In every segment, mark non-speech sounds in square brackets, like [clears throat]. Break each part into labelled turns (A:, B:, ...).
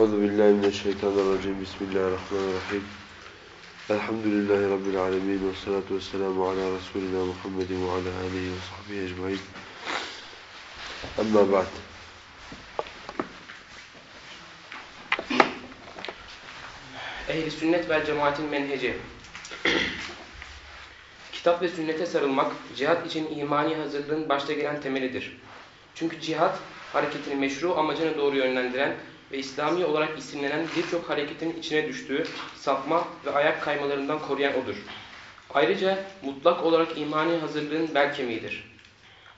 A: Euzu billahi mineşşeytanirracim. Bismillahirrahmanirrahim. Elhamdülillahi rabbil alamin ve salatu vesselamu ala resulina Muhammedin ve ala alihi ve sahbihi ecmaîn. Amma ba'd.
B: Ehli sünnet ve cemaatin menheci. Kitap ve sünnete sarılmak, cihat için imani hazırlığın başta gelen temelidir. Çünkü cihat, hareketini meşru amacına doğru yönlendiren ve İslami olarak isimlenen birçok hareketin içine düştüğü sapma ve ayak kaymalarından koruyan odur. Ayrıca mutlak olarak imani hazırlığın bel kemiğidir.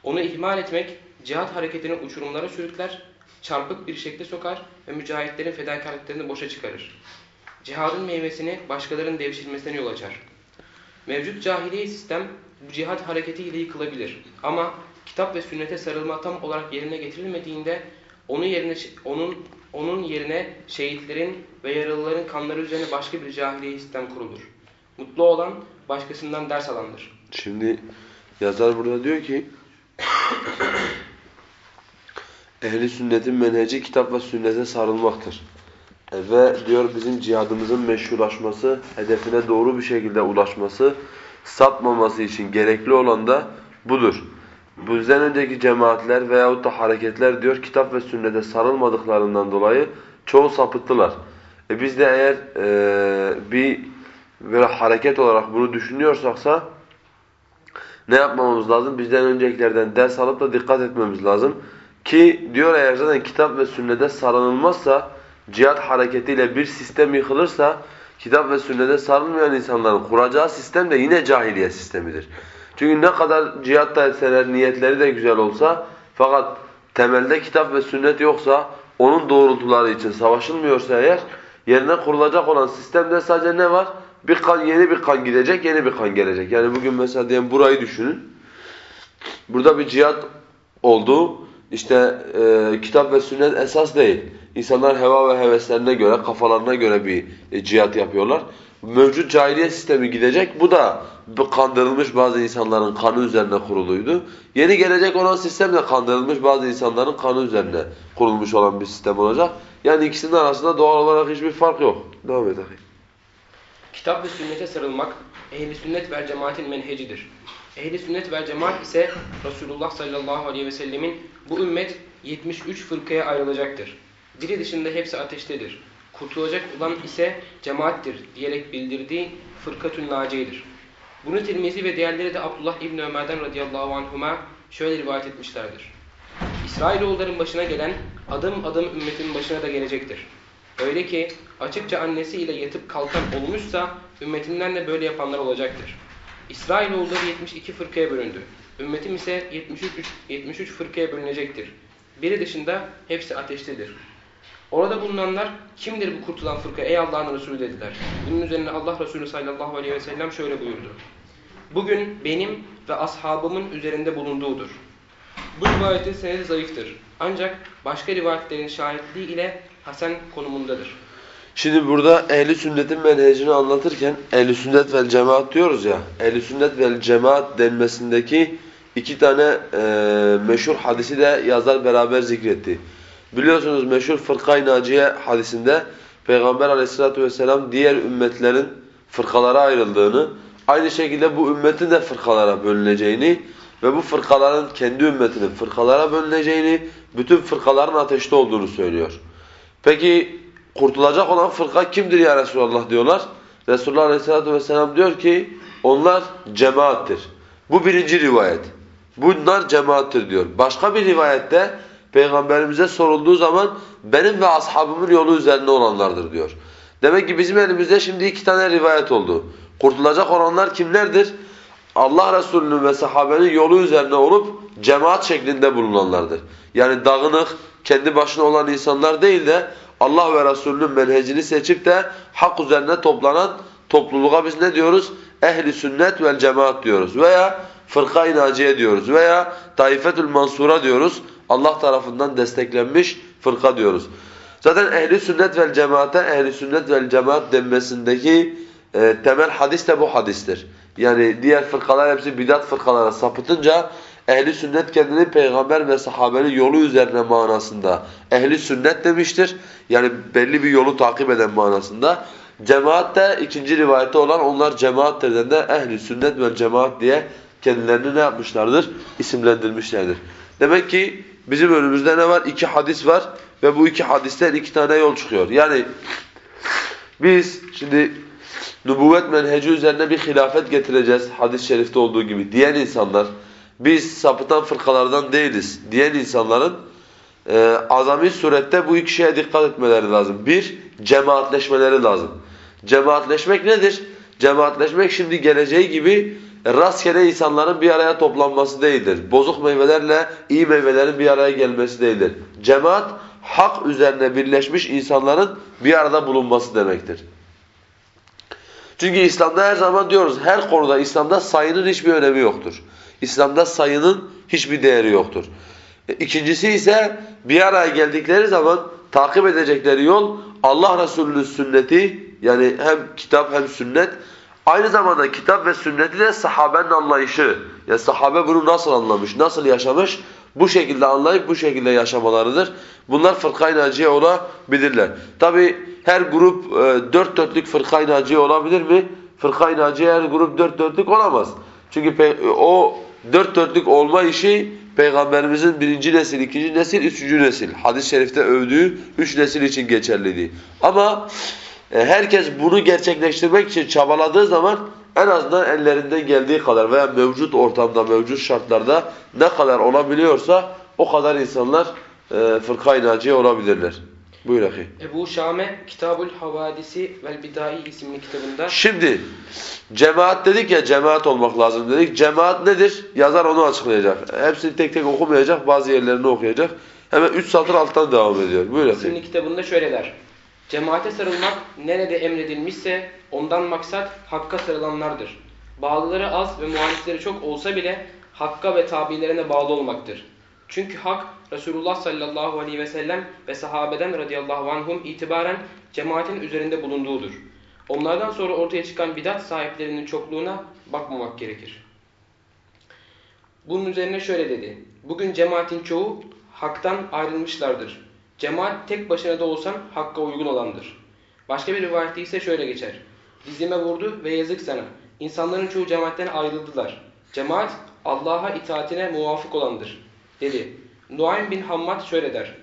B: Onu ihmal etmek, cihat hareketini uçurumlara sürükler, çarpık bir şekle sokar ve mücahitlerin fedakarlıklarını boşa çıkarır. Cihadın meyvesini başkalarının devşirmesine yol açar. Mevcut cahiliye sistem bu cihat hareketiyle yıkılabilir. Ama kitap ve sünnete sarılma tam olarak yerine getirilmediğinde onun yerine onun onun yerine şehitlerin ve yaralıların kanları üzerine başka bir cahiliye sistem kurulur. Mutlu olan başkasından ders alandır.
A: Şimdi yazar burada diyor ki Ehli sünnetin menheci kitap ve sünnete sarılmaktır. E, ve diyor bizim cihadımızın meşrulaşması, hedefine doğru bir şekilde ulaşması, sapmaması için gerekli olan da budur. Bizden önceki cemaatler veyahut da hareketler diyor kitap ve sünnete sarılmadıklarından dolayı çoğu sapıttılar. E biz de eğer e, bir böyle hareket olarak bunu düşünüyorsaksa ne yapmamız lazım? Bizden öncekilerden ders alıp da dikkat etmemiz lazım. Ki diyor eğer zaten kitap ve sünnete sarılmazsa, cihat hareketiyle bir sistem yıkılırsa, kitap ve sünnete sarılmayan insanların kuracağı sistem de yine cahiliye sistemidir. Çünkü ne kadar cihat da etseler, niyetleri de güzel olsa, fakat temelde kitap ve sünnet yoksa, onun doğrultuları için savaşılmıyorsa eğer, yerine kurulacak olan sistemde sadece ne var? Bir kan, yeni bir kan gidecek, yeni bir kan gelecek. Yani bugün mesela diyelim burayı düşünün. Burada bir cihat oldu. İşte e, kitap ve sünnet esas değil. İnsanlar heva ve heveslerine göre, kafalarına göre bir e, cihat yapıyorlar. Mevcut cahiliye sistemi gidecek. Bu da kandırılmış bazı insanların kanı üzerine kuruluydu. Yeni gelecek olan sistem de kandırılmış bazı insanların kanı üzerine kurulmuş olan bir sistem olacak. Yani ikisinin arasında doğal olarak hiçbir fark yok. Devam akıyım.
B: Kitap ve sünnete sarılmak ehli sünnet ve cemaatin menhecidir. Ehli sünnet ve cemaat ise Resulullah sallallahu aleyhi ve sellemin bu ümmet 73 fırkaya ayrılacaktır. Biri dışında hepsi ateştedir. Kurtulacak olan ise cemaattir diyerek bildirdiği fırkatün naciyedir. Bunu Tirmizi ve diğerleri de Abdullah İbni Ömer'den radıyallahu anhuma şöyle rivayet etmişlerdir. İsrailoğulların başına gelen adım adım ümmetin başına da gelecektir. Öyle ki açıkça annesiyle yatıp kalkan olmuşsa ümmetinden de böyle yapanlar olacaktır. İsrailoğulları 72 fırkaya bölündü. Ümmetim ise 73, 73 fırkaya bölünecektir. Biri dışında hepsi ateştedir. Orada bulunanlar kimdir bu kurtulan fırka ey Allah'ın Resulü dediler. Bunun üzerine Allah Resulü sallallahu aleyhi ve sellem şöyle buyurdu. Bugün benim ve ashabımın üzerinde bulunduğudur. Bu rivayetin senedi zayıftır. Ancak başka rivayetlerin şahitliği ile hasen konumundadır.
A: Şimdi burada ehli sünnetin menhecini anlatırken ehli sünnet vel cemaat diyoruz ya. Ehli sünnet vel cemaat denmesindeki iki tane e, meşhur hadisi de yazar beraber zikretti. Biliyorsunuz meşhur fırkay naciye hadisinde Peygamber aleyhissalatu vesselam diğer ümmetlerin fırkalara ayrıldığını, aynı şekilde bu ümmetin de fırkalara bölüneceğini ve bu fırkaların kendi ümmetinin fırkalara bölüneceğini, bütün fırkaların ateşte olduğunu söylüyor. Peki kurtulacak olan fırka kimdir ya Resulallah diyorlar. Resulullah Aleyhisselatü Vesselam diyor ki onlar cemaattir. Bu birinci rivayet. Bunlar cemaattir diyor. Başka bir rivayette Peygamberimize sorulduğu zaman benim ve ashabımın yolu üzerinde olanlardır diyor. Demek ki bizim elimizde şimdi iki tane rivayet oldu. Kurtulacak olanlar kimlerdir? Allah Resulü'nün ve sahabenin yolu üzerine olup cemaat şeklinde bulunanlardır. Yani dağınık, kendi başına olan insanlar değil de Allah ve Resulünün menhecini seçip de hak üzerine toplanan topluluğa biz ne diyoruz? Ehli sünnet vel cemaat diyoruz veya fırka-i naciye diyoruz veya taifetül mansura diyoruz. Allah tarafından desteklenmiş fırka diyoruz. Zaten ehli sünnet vel cemaate ehli sünnet vel cemaat denmesindeki e, temel hadis de bu hadistir. Yani diğer fırkalar hepsi bidat fırkalara sapıtınca ehli sünnet kendini peygamber ve sahabenin yolu üzerine manasında ehli sünnet demiştir. Yani belli bir yolu takip eden manasında. Cemaat de ikinci rivayette olan onlar cemaattir de ehli sünnet ve cemaat diye kendilerini ne yapmışlardır? İsimlendirmişlerdir. Demek ki bizim önümüzde ne var? İki hadis var ve bu iki hadisten iki tane yol çıkıyor. Yani biz şimdi nübüvvet menheci üzerine bir hilafet getireceğiz hadis-i şerifte olduğu gibi diyen insanlar biz sapıtan fırkalardan değiliz diyen insanların e, azami surette bu iki şeye dikkat etmeleri lazım. Bir, cemaatleşmeleri lazım. Cemaatleşmek nedir? Cemaatleşmek şimdi geleceği gibi rastgele insanların bir araya toplanması değildir. Bozuk meyvelerle iyi meyvelerin bir araya gelmesi değildir. Cemaat, hak üzerine birleşmiş insanların bir arada bulunması demektir. Çünkü İslam'da her zaman diyoruz, her konuda İslam'da sayının hiçbir önemi yoktur. İslam'da sayının hiçbir değeri yoktur. E, ikincisi ise bir araya geldikleri zaman takip edecekleri yol Allah Resulü'nün sünneti yani hem kitap hem sünnet aynı zamanda kitap ve sünneti de sahabenin anlayışı. Yani sahabe bunu nasıl anlamış, nasıl yaşamış bu şekilde anlayıp bu şekilde yaşamalarıdır. Bunlar fırka-i naciye olabilirler. Tabi her grup e, dört dörtlük fırka-i naciye olabilir mi? Fırka-i naciye her grup dört dörtlük olamaz. Çünkü o dört dörtlük olma işi Peygamberimizin birinci nesil, ikinci nesil, üçüncü nesil. Hadis-i şerifte övdüğü üç nesil için geçerliydi. Ama e, herkes bunu gerçekleştirmek için çabaladığı zaman en azından ellerinden geldiği kadar veya mevcut ortamda, mevcut şartlarda ne kadar olabiliyorsa o kadar insanlar e, fırka-i naciye olabilirler. Buyur akı.
B: Ebu Şame Kitabul Havadisi vel Bidai isimli kitabında
A: Şimdi cemaat dedik ya cemaat olmak lazım dedik. Cemaat nedir? Yazar onu açıklayacak. Hepsini tek tek okumayacak, bazı yerlerini okuyacak. Hemen üç satır alttan devam ediyor. Buyur akı.
B: isimli kitabında şöyle der. Cemaate sarılmak nerede emredilmişse ondan maksat hakka sarılanlardır. Bağlıları az ve muhalifleri çok olsa bile hakka ve tabilerine bağlı olmaktır. Çünkü hak Resulullah sallallahu aleyhi ve sellem ve sahabeden radıyallahu anhum itibaren cemaatin üzerinde bulunduğudur. Onlardan sonra ortaya çıkan bidat sahiplerinin çokluğuna bakmamak gerekir. Bunun üzerine şöyle dedi. Bugün cemaatin çoğu haktan ayrılmışlardır. Cemaat tek başına da olsan hakka uygun olandır. Başka bir rivayette ise şöyle geçer. Dizime vurdu ve yazık sana. İnsanların çoğu cemaatten ayrıldılar. Cemaat Allah'a itaatine muvafık olandır. Dedi. Nuaym bin Hammad şöyle der.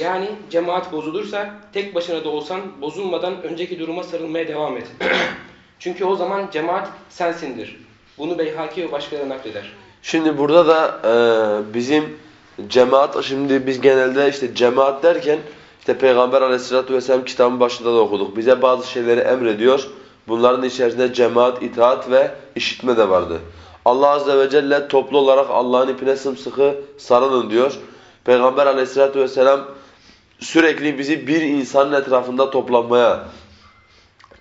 B: Yani cemaat bozulursa tek başına da olsan bozulmadan önceki duruma sarılmaya devam et. [clears throat] Çünkü o zaman cemaat sensindir. Bunu Beyhaki ve başkaları nakleder.
A: Şimdi burada da e, bizim cemaat, şimdi biz genelde işte cemaat derken işte Peygamber aleyhissalatü vesselam kitabın başında da okuduk. Bize bazı şeyleri emrediyor. Bunların içerisinde cemaat, itaat ve işitme de vardı. Allah azze ve celle toplu olarak Allah'ın ipine sımsıkı sarılın diyor. Peygamber aleyhissalatü vesselam sürekli bizi bir insanın etrafında toplanmaya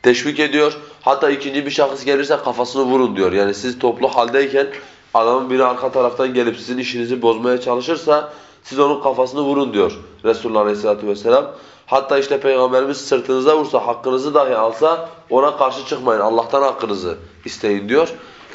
A: teşvik ediyor. Hatta ikinci bir şahıs gelirse kafasını vurun diyor. Yani siz toplu haldeyken adamın biri arka taraftan gelip sizin işinizi bozmaya çalışırsa siz onun kafasını vurun diyor Resulullah Aleyhisselatü Vesselam. Hatta işte Peygamberimiz sırtınıza vursa, hakkınızı dahi alsa ona karşı çıkmayın. Allah'tan hakkınızı isteyin diyor.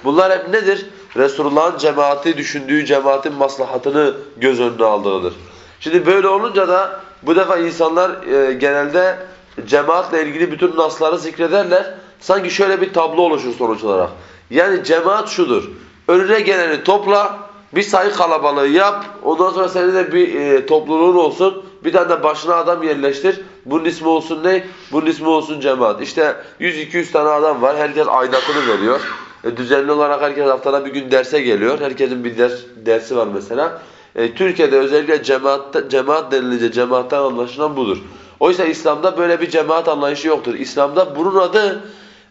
A: Bunlar hep nedir? Resulullah'ın cemaati düşündüğü cemaatin maslahatını göz önüne aldığıdır. Şimdi böyle olunca da bu defa insanlar e, genelde cemaatle ilgili bütün nasları zikrederler. Sanki şöyle bir tablo oluşur sonuç olarak. Yani cemaat şudur. Önüne geleni topla, bir sayı kalabalığı yap. Ondan sonra senin de bir e, topluluğun olsun. Bir tane de başına adam yerleştir. Bunun ismi olsun ne? Bunun ismi olsun cemaat. İşte 100-200 tane adam var. Herkes aidatını veriyor. E, düzenli olarak herkes haftada bir gün derse geliyor. Herkesin bir ders, dersi var mesela. E, Türkiye'de özellikle cemaat, cemaat denilince cemaatten anlaşılan budur. Oysa İslam'da böyle bir cemaat anlayışı yoktur. İslam'da bunun adı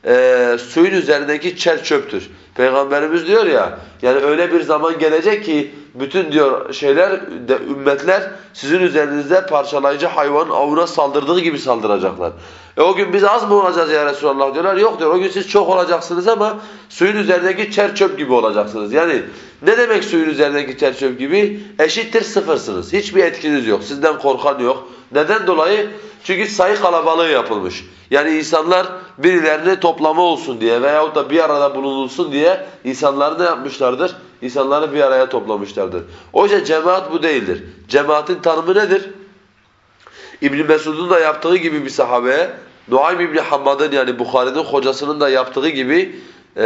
A: e, suyun üzerindeki çer çöptür. Peygamberimiz diyor ya, yani öyle bir zaman gelecek ki bütün diyor şeyler, de, ümmetler sizin üzerinizde parçalayıcı hayvanın avına saldırdığı gibi saldıracaklar. E o gün biz az mı olacağız ya Resulallah diyorlar. Yok diyor o gün siz çok olacaksınız ama suyun üzerindeki çer çöp gibi olacaksınız. Yani ne demek suyun üzerindeki çer çöp gibi? Eşittir sıfırsınız. Hiçbir etkiniz yok. Sizden korkan yok. Neden dolayı? Çünkü sayı kalabalığı yapılmış. Yani insanlar birilerini toplama olsun diye veyahut da bir arada bulunulsun diye insanları ne yapmışlardır? insanları bir araya toplamışlardır. Oysa cemaat bu değildir. Cemaatin tanımı nedir? İbn Mesud'un da yaptığı gibi bir sahabeye, Nuaym İbn Hammad'ın yani Bukhari'nin hocasının da yaptığı gibi e,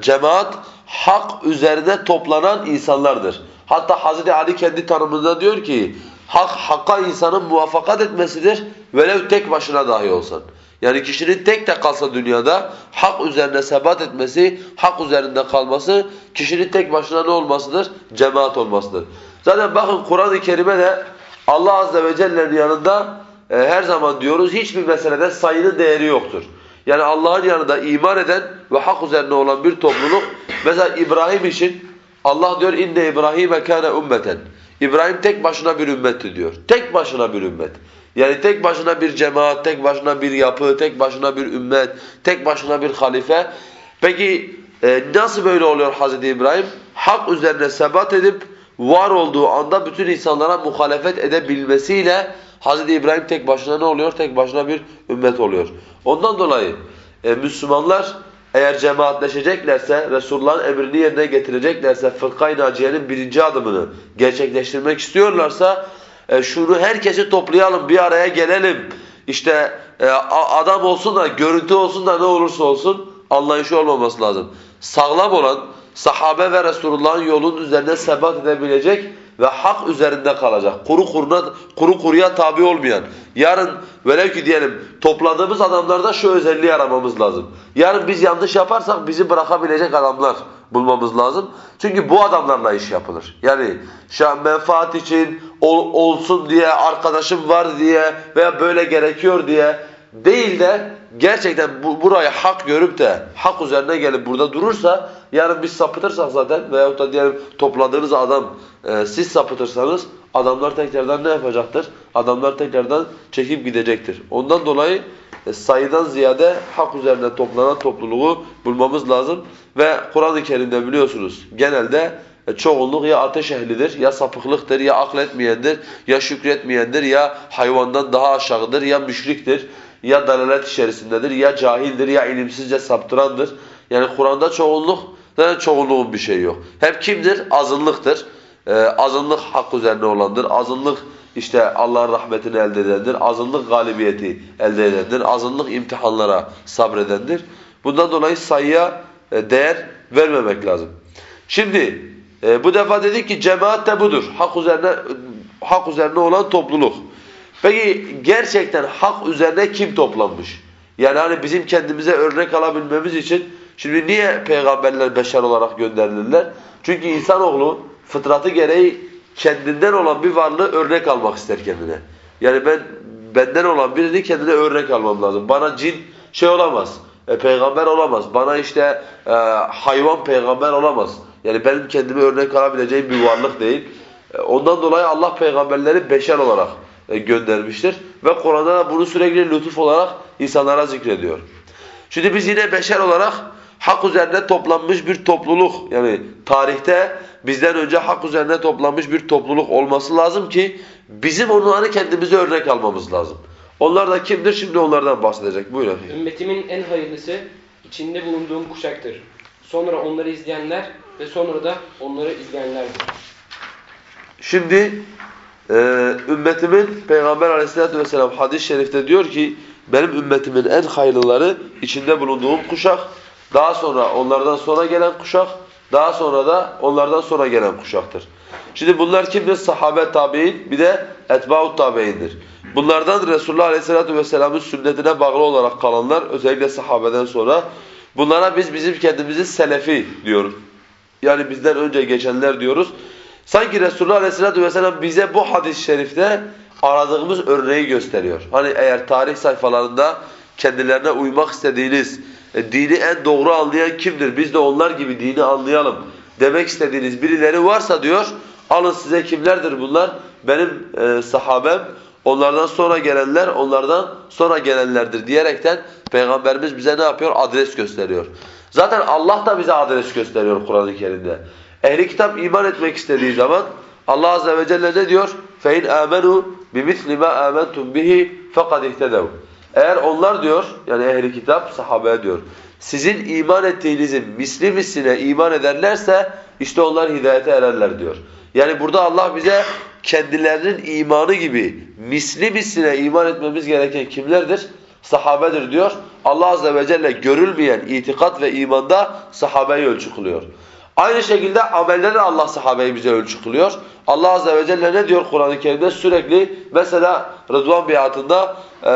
A: cemaat hak üzerine toplanan insanlardır. Hatta Hazreti Ali kendi tanımında diyor ki hak hakka insanın muvaffakat etmesidir velev tek başına dahi olsan. Yani kişinin tek de kalsa dünyada hak üzerine sebat etmesi, hak üzerinde kalması kişinin tek başına ne olmasıdır? Cemaat olmasıdır. Zaten bakın Kur'an-ı Kerim'e de Allah Azze ve Celle'nin yanında e, her zaman diyoruz hiçbir meselede sayının değeri yoktur. Yani Allah'ın yanında iman eden ve hak üzerine olan bir topluluk mesela İbrahim için Allah diyor inne İbrahim'e kâne ümmeten. İbrahim tek başına bir ümmetti diyor. Tek başına bir ümmet. Yani tek başına bir cemaat, tek başına bir yapı, tek başına bir ümmet, tek başına bir halife. Peki e, nasıl böyle oluyor Hazreti İbrahim? Hak üzerine sebat edip var olduğu anda bütün insanlara muhalefet edebilmesiyle Hazreti İbrahim tek başına ne oluyor? Tek başına bir ümmet oluyor. Ondan dolayı e, Müslümanlar eğer cemaatleşeceklerse, Resulullah'ın emrini yerine getireceklerse, fırkay naciyenin birinci adımını gerçekleştirmek istiyorlarsa e, şunu herkesi toplayalım, bir araya gelelim. İşte e, adam olsun da, görüntü olsun da ne olursa olsun anlayışı olmaması lazım. Sağlam olan, sahabe ve Resulullah'ın yolunun üzerinde sebat edebilecek ve hak üzerinde kalacak. Kuru kuruna kuru kuruya tabi olmayan. Yarın velev ki diyelim topladığımız adamlarda şu özelliği aramamız lazım. Yarın biz yanlış yaparsak bizi bırakabilecek adamlar bulmamız lazım. Çünkü bu adamlarla iş yapılır. Yani şu menfaat için ol, olsun diye, arkadaşım var diye veya böyle gerekiyor diye değil de gerçekten bu, burayı hak görüp de hak üzerine gelip burada durursa yarın biz sapıtırsak zaten veyahut da diyelim topladığınız adam e, siz sapıtırsanız adamlar tekrardan ne yapacaktır? Adamlar tekrardan çekip gidecektir. Ondan dolayı e, sayıdan ziyade hak üzerine toplanan topluluğu bulmamız lazım ve Kur'an-ı Kerim'de biliyorsunuz genelde e, çoğunluk ya ateş ehlidir, ya sapıklıktır, ya akletmeyendir, ya şükretmeyendir, ya hayvandan daha aşağıdır, ya müşriktir ya dalalet içerisindedir, ya cahildir, ya ilimsizce saptırandır. Yani Kur'an'da çoğunluk, zaten çoğunluğun bir şeyi yok. Hep kimdir? Azınlıktır. Ee, azınlık hak üzerine olandır. Azınlık işte Allah'ın rahmetini elde edendir. Azınlık galibiyeti elde edendir. Azınlık imtihanlara sabredendir. Bundan dolayı sayıya e, değer vermemek lazım. Şimdi e, bu defa dedik ki cemaat de budur. Hak üzerine hak üzerine olan topluluk. Peki gerçekten hak üzerine kim toplanmış? Yani hani bizim kendimize örnek alabilmemiz için şimdi niye peygamberler beşer olarak gönderilirler? Çünkü insanoğlu fıtratı gereği kendinden olan bir varlığı örnek almak ister kendine. Yani ben benden olan birini kendine örnek almam lazım. Bana cin şey olamaz, e, peygamber olamaz. Bana işte e, hayvan peygamber olamaz. Yani benim kendime örnek alabileceğim bir varlık değil. E, ondan dolayı Allah peygamberleri beşer olarak göndermiştir. Ve Kur'an'da da bunu sürekli lütuf olarak insanlara zikrediyor. Şimdi biz yine beşer olarak hak üzerine toplanmış bir topluluk yani tarihte bizden önce hak üzerine toplanmış bir topluluk olması lazım ki bizim onları kendimize örnek almamız lazım. Onlar da kimdir? Şimdi onlardan bahsedecek. Buyurun.
B: Ümmetimin en hayırlısı içinde bulunduğum kuşaktır. Sonra onları izleyenler ve sonra da onları izleyenlerdir.
A: Şimdi e, ümmetimin Peygamber aleyhissalatü vesselam hadis-i şerifte diyor ki benim ümmetimin en hayırlıları içinde bulunduğum kuşak, daha sonra onlardan sonra gelen kuşak, daha sonra da onlardan sonra gelen kuşaktır. Şimdi bunlar kimdir? Sahabe tabi'in bir de etba'ut tabi'indir. Bunlardan Resulullah Aleyhisselatü Vesselam'ın sünnetine bağlı olarak kalanlar özellikle sahabeden sonra bunlara biz bizim kendimizi selefi diyoruz. Yani bizden önce geçenler diyoruz. Sanki Resulullah Aleyhisselatü Vesselam bize bu hadis-i şerifte aradığımız örneği gösteriyor. Hani eğer tarih sayfalarında kendilerine uymak istediğiniz, e, dini en doğru anlayan kimdir? Biz de onlar gibi dini anlayalım demek istediğiniz birileri varsa diyor, alın size kimlerdir bunlar? Benim e, sahabem, onlardan sonra gelenler, onlardan sonra gelenlerdir diyerekten Peygamberimiz bize ne yapıyor? Adres gösteriyor. Zaten Allah da bize adres gösteriyor Kur'an-ı Kerim'de. Ehli kitap iman etmek istediği zaman Allah azze ve celle ne diyor? فَاِنْ آمَنُوا بِمِثْلِ مَا آمَنْتُمْ بِهِ فَقَدْ اِهْتَدَوْا Eğer onlar diyor, yani ehli kitap sahabeye diyor, sizin iman ettiğinizin misli misline iman ederlerse işte onlar hidayete ererler diyor. Yani burada Allah bize kendilerinin imanı gibi misli misline iman etmemiz gereken kimlerdir? Sahabedir diyor. Allah azze ve celle görülmeyen itikat ve imanda sahabeyi ölçü kılıyor. Aynı şekilde amelde de Allah sahabeyi bize ölçü kılıyor. Allah azze ve celle ne diyor Kur'an-ı Kerim'de? Sürekli mesela Rıdvan biatında e,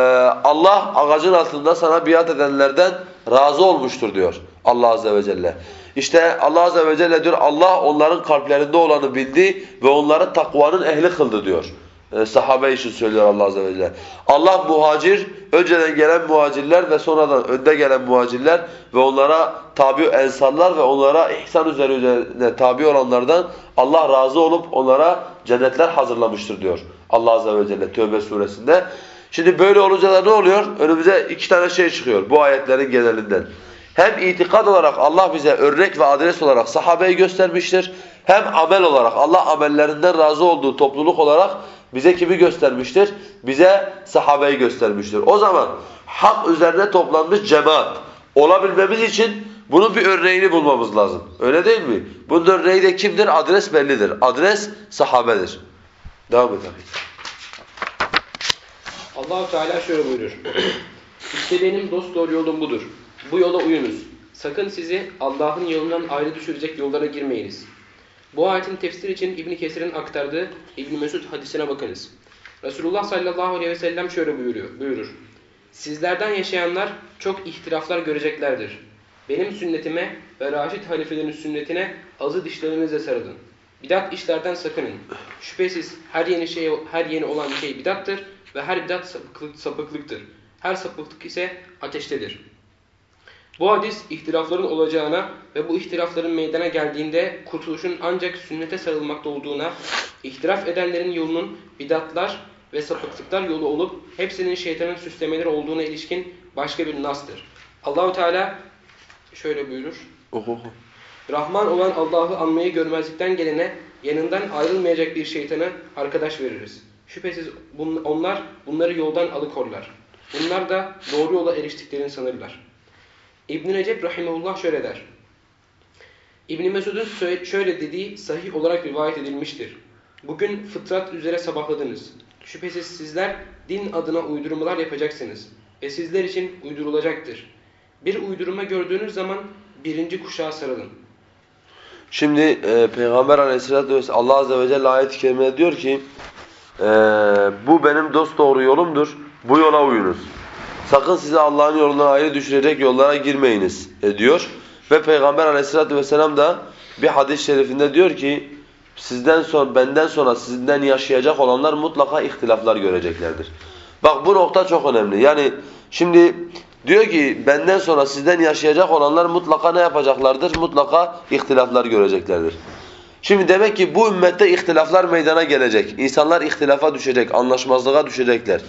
A: Allah ağacın altında sana biat edenlerden razı olmuştur diyor Allah azze ve celle. İşte Allah azze ve celle diyor Allah onların kalplerinde olanı bildi ve onları takvanın ehli kıldı diyor. E, sahabe için söylüyor Allah azze ve celle. Allah muhacir, önceden gelen muhacirler ve sonradan önde gelen muhacirler ve onlara tabi ensarlar ve onlara ihsan üzerine tabi olanlardan Allah razı olup onlara cennetler hazırlamıştır diyor Allah azze ve celle Tövbe suresinde. Şimdi böyle olunca da ne oluyor? Önümüze iki tane şey çıkıyor bu ayetlerin genelinden. Hem itikad olarak Allah bize örnek ve adres olarak sahabeyi göstermiştir. Hem amel olarak Allah amellerinden razı olduğu topluluk olarak bize kimi göstermiştir? Bize sahabeyi göstermiştir. O zaman hak üzerine toplanmış cemaat olabilmemiz için bunun bir örneğini bulmamız lazım. Öyle değil mi? Bunun örneği de kimdir? Adres bellidir. Adres sahabedir. Devam abi.
B: Allahu Teala şöyle buyurur. [clears throat] işte benim dost doğru yolum budur. Bu yola uyunuz. Sakın sizi Allah'ın yolundan ayrı düşürecek yollara girmeyiniz. Bu ayetin tefsir için İbn Kesir'in aktardığı İbn Mesud hadisine bakınız. Resulullah sallallahu aleyhi ve sellem şöyle buyuruyor, buyurur. Sizlerden yaşayanlar çok ihtilaflar göreceklerdir. Benim sünnetime ve Raşid halifelerin sünnetine azı dişlerinizle sarılın. Bidat işlerden sakının. Şüphesiz her yeni şey her yeni olan şey bidattır ve her bidat sapıklık, sapıklıktır. Her sapıklık ise ateştedir. Bu hadis ihtilafların olacağına ve bu ihtilafların meydana geldiğinde kurtuluşun ancak sünnete sarılmakta olduğuna, ihtilaf edenlerin yolunun bidatlar ve sapıklıklar yolu olup hepsinin şeytanın süslemeleri olduğuna ilişkin başka bir nastır. Allahu Teala şöyle buyurur.
A: Oku.
B: Rahman olan Allah'ı anmayı görmezlikten gelene yanından ayrılmayacak bir şeytanı arkadaş veririz. Şüphesiz bun- onlar bunları yoldan alıkorlar. Bunlar da doğru yola eriştiklerini sanırlar. İbn-i Recep Rahimullah şöyle der. İbn Mesud'un şöyle dediği sahih olarak rivayet edilmiştir. Bugün fıtrat üzere sabahladınız. Şüphesiz sizler din adına uydurmalar yapacaksınız. Ve sizler için uydurulacaktır. Bir uydurma gördüğünüz zaman birinci kuşağa sarılın.
A: Şimdi e, Peygamber aleyhissalatü vesselam Allah azze ve celle ayet-i kerimede diyor ki e, bu benim dost doğru yolumdur. Bu yola uyunuz. Sakın sizi Allah'ın yolundan ayrı düşürecek yollara girmeyiniz e, diyor. Ve Peygamber aleyhissalatü vesselam da bir hadis-i şerifinde diyor ki sizden sonra benden sonra sizden yaşayacak olanlar mutlaka ihtilaflar göreceklerdir. Bak bu nokta çok önemli. Yani şimdi diyor ki benden sonra sizden yaşayacak olanlar mutlaka ne yapacaklardır? Mutlaka ihtilaflar göreceklerdir. Şimdi demek ki bu ümmette ihtilaflar meydana gelecek. İnsanlar ihtilafa düşecek, anlaşmazlığa düşecekler.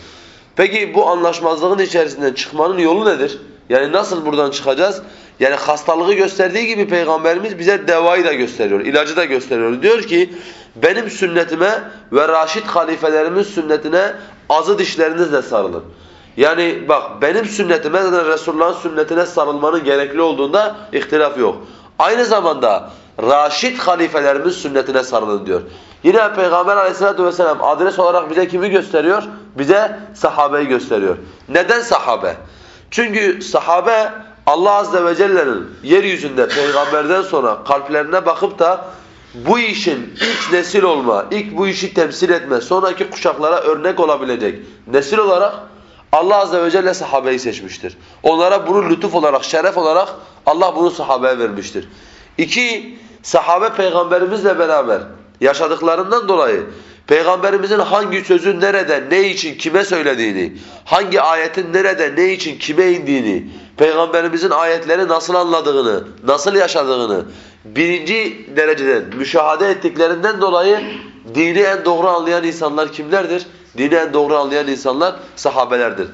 A: Peki bu anlaşmazlığın içerisinden çıkmanın yolu nedir? Yani nasıl buradan çıkacağız? Yani hastalığı gösterdiği gibi Peygamberimiz bize devayı da gösteriyor, ilacı da gösteriyor. Diyor ki benim sünnetime ve Raşid halifelerimin sünnetine azı dişlerinizle sarılın. Yani bak benim sünnetime de Resulullah'ın sünnetine sarılmanın gerekli olduğunda ihtilaf yok. Aynı zamanda Raşid halifelerimin sünnetine sarılın diyor. Yine Peygamber aleyhissalatu vesselam adres olarak bize kimi gösteriyor? Bize sahabeyi gösteriyor. Neden sahabe? Çünkü sahabe Allah azze ve celle'nin yeryüzünde peygamberden sonra kalplerine bakıp da bu işin ilk nesil olma, ilk bu işi temsil etme, sonraki kuşaklara örnek olabilecek nesil olarak Allah azze ve celle sahabeyi seçmiştir. Onlara bunu lütuf olarak, şeref olarak Allah bunu sahabeye vermiştir. İki, sahabe peygamberimizle beraber yaşadıklarından dolayı Peygamberimizin hangi sözün nerede, ne için, kime söylediğini, hangi ayetin nerede, ne için, kime indiğini, Peygamberimizin ayetleri nasıl anladığını, nasıl yaşadığını birinci dereceden müşahede ettiklerinden dolayı dini en doğru anlayan insanlar kimlerdir? Dini en doğru anlayan insanlar sahabelerdir.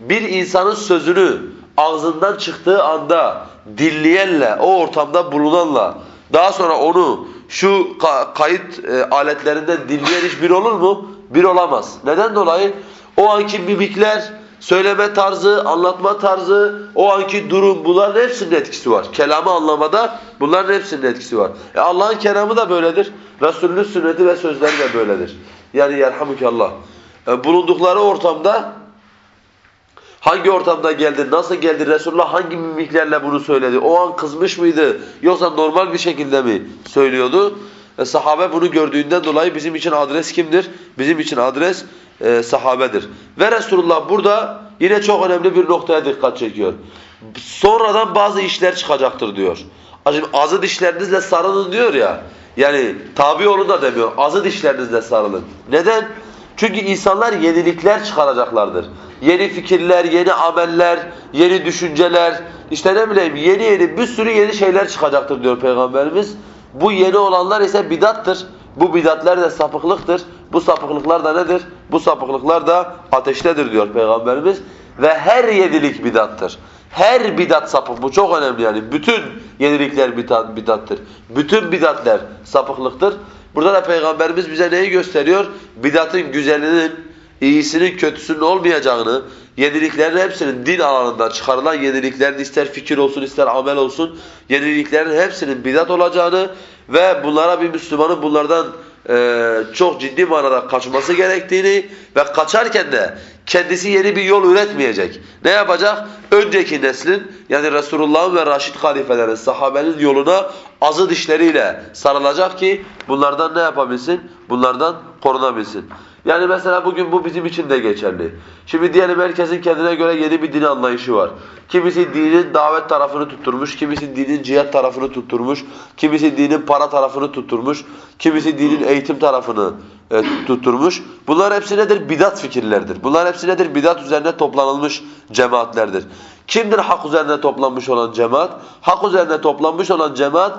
A: Bir insanın sözünü ağzından çıktığı anda dinleyenle, o ortamda bulunanla, daha sonra onu şu kayıt e, aletlerinden dinleyen hiç bir olur mu? Bir olamaz. Neden dolayı? O anki mimikler, söyleme tarzı, anlatma tarzı, o anki durum bunların hepsinin etkisi var. Kelamı anlamada bunların hepsinin etkisi var. E Allah'ın kelamı da böyledir. Resulünün sünneti ve sözleri de böyledir. Yani yerhamukallah. E bulundukları ortamda Hangi ortamda geldi, nasıl geldi, Resulullah hangi mimiklerle bunu söyledi? O an kızmış mıydı yoksa normal bir şekilde mi söylüyordu? E, sahabe bunu gördüğünden dolayı bizim için adres kimdir? Bizim için adres e, sahabedir. Ve Resulullah burada yine çok önemli bir noktaya dikkat çekiyor. Sonradan bazı işler çıkacaktır diyor. Şimdi azı dişlerinizle sarılın diyor ya. Yani tabi olun da demiyor. Azı dişlerinizle sarılın. Neden? Çünkü insanlar yenilikler çıkaracaklardır. Yeni fikirler, yeni ameller, yeni düşünceler, işte ne bileyim yeni yeni bir sürü yeni şeyler çıkacaktır diyor Peygamberimiz. Bu yeni olanlar ise bidattır. Bu bidatler de sapıklıktır. Bu sapıklıklar da nedir? Bu sapıklıklar da ateştedir diyor Peygamberimiz. Ve her yenilik bidattır. Her bidat sapık. Bu çok önemli yani. Bütün yenilikler bidat, bidattır. Bütün bidatler sapıklıktır. Burada da Peygamberimiz bize neyi gösteriyor? Bidatın güzelinin, iyisinin, kötüsünün olmayacağını, yeniliklerin hepsinin din alanında çıkarılan yeniliklerin ister fikir olsun ister amel olsun, yeniliklerin hepsinin bidat olacağını ve bunlara bir Müslümanın bunlardan e, çok ciddi manada kaçması gerektiğini ve kaçarken de kendisi yeni bir yol üretmeyecek. Ne yapacak? Önceki neslin yani Resulullah'ın ve Raşid halifelerin, sahabenin yoluna azı dişleriyle sarılacak ki bunlardan ne yapabilsin? Bunlardan korunabilsin. Yani mesela bugün bu bizim için de geçerli. Şimdi diyelim herkesin kendine göre yeni bir din anlayışı var. Kimisi dinin davet tarafını tutturmuş, kimisi dinin cihat tarafını tutturmuş, kimisi dinin para tarafını tutturmuş, kimisi dinin eğitim tarafını e, tutturmuş. Bunlar hepsi nedir? Bidat fikirlerdir. Bunlar hepsi nedir? Bidat üzerine toplanılmış cemaatlerdir. Kimdir hak üzerine toplanmış olan cemaat? Hak üzerine toplanmış olan cemaat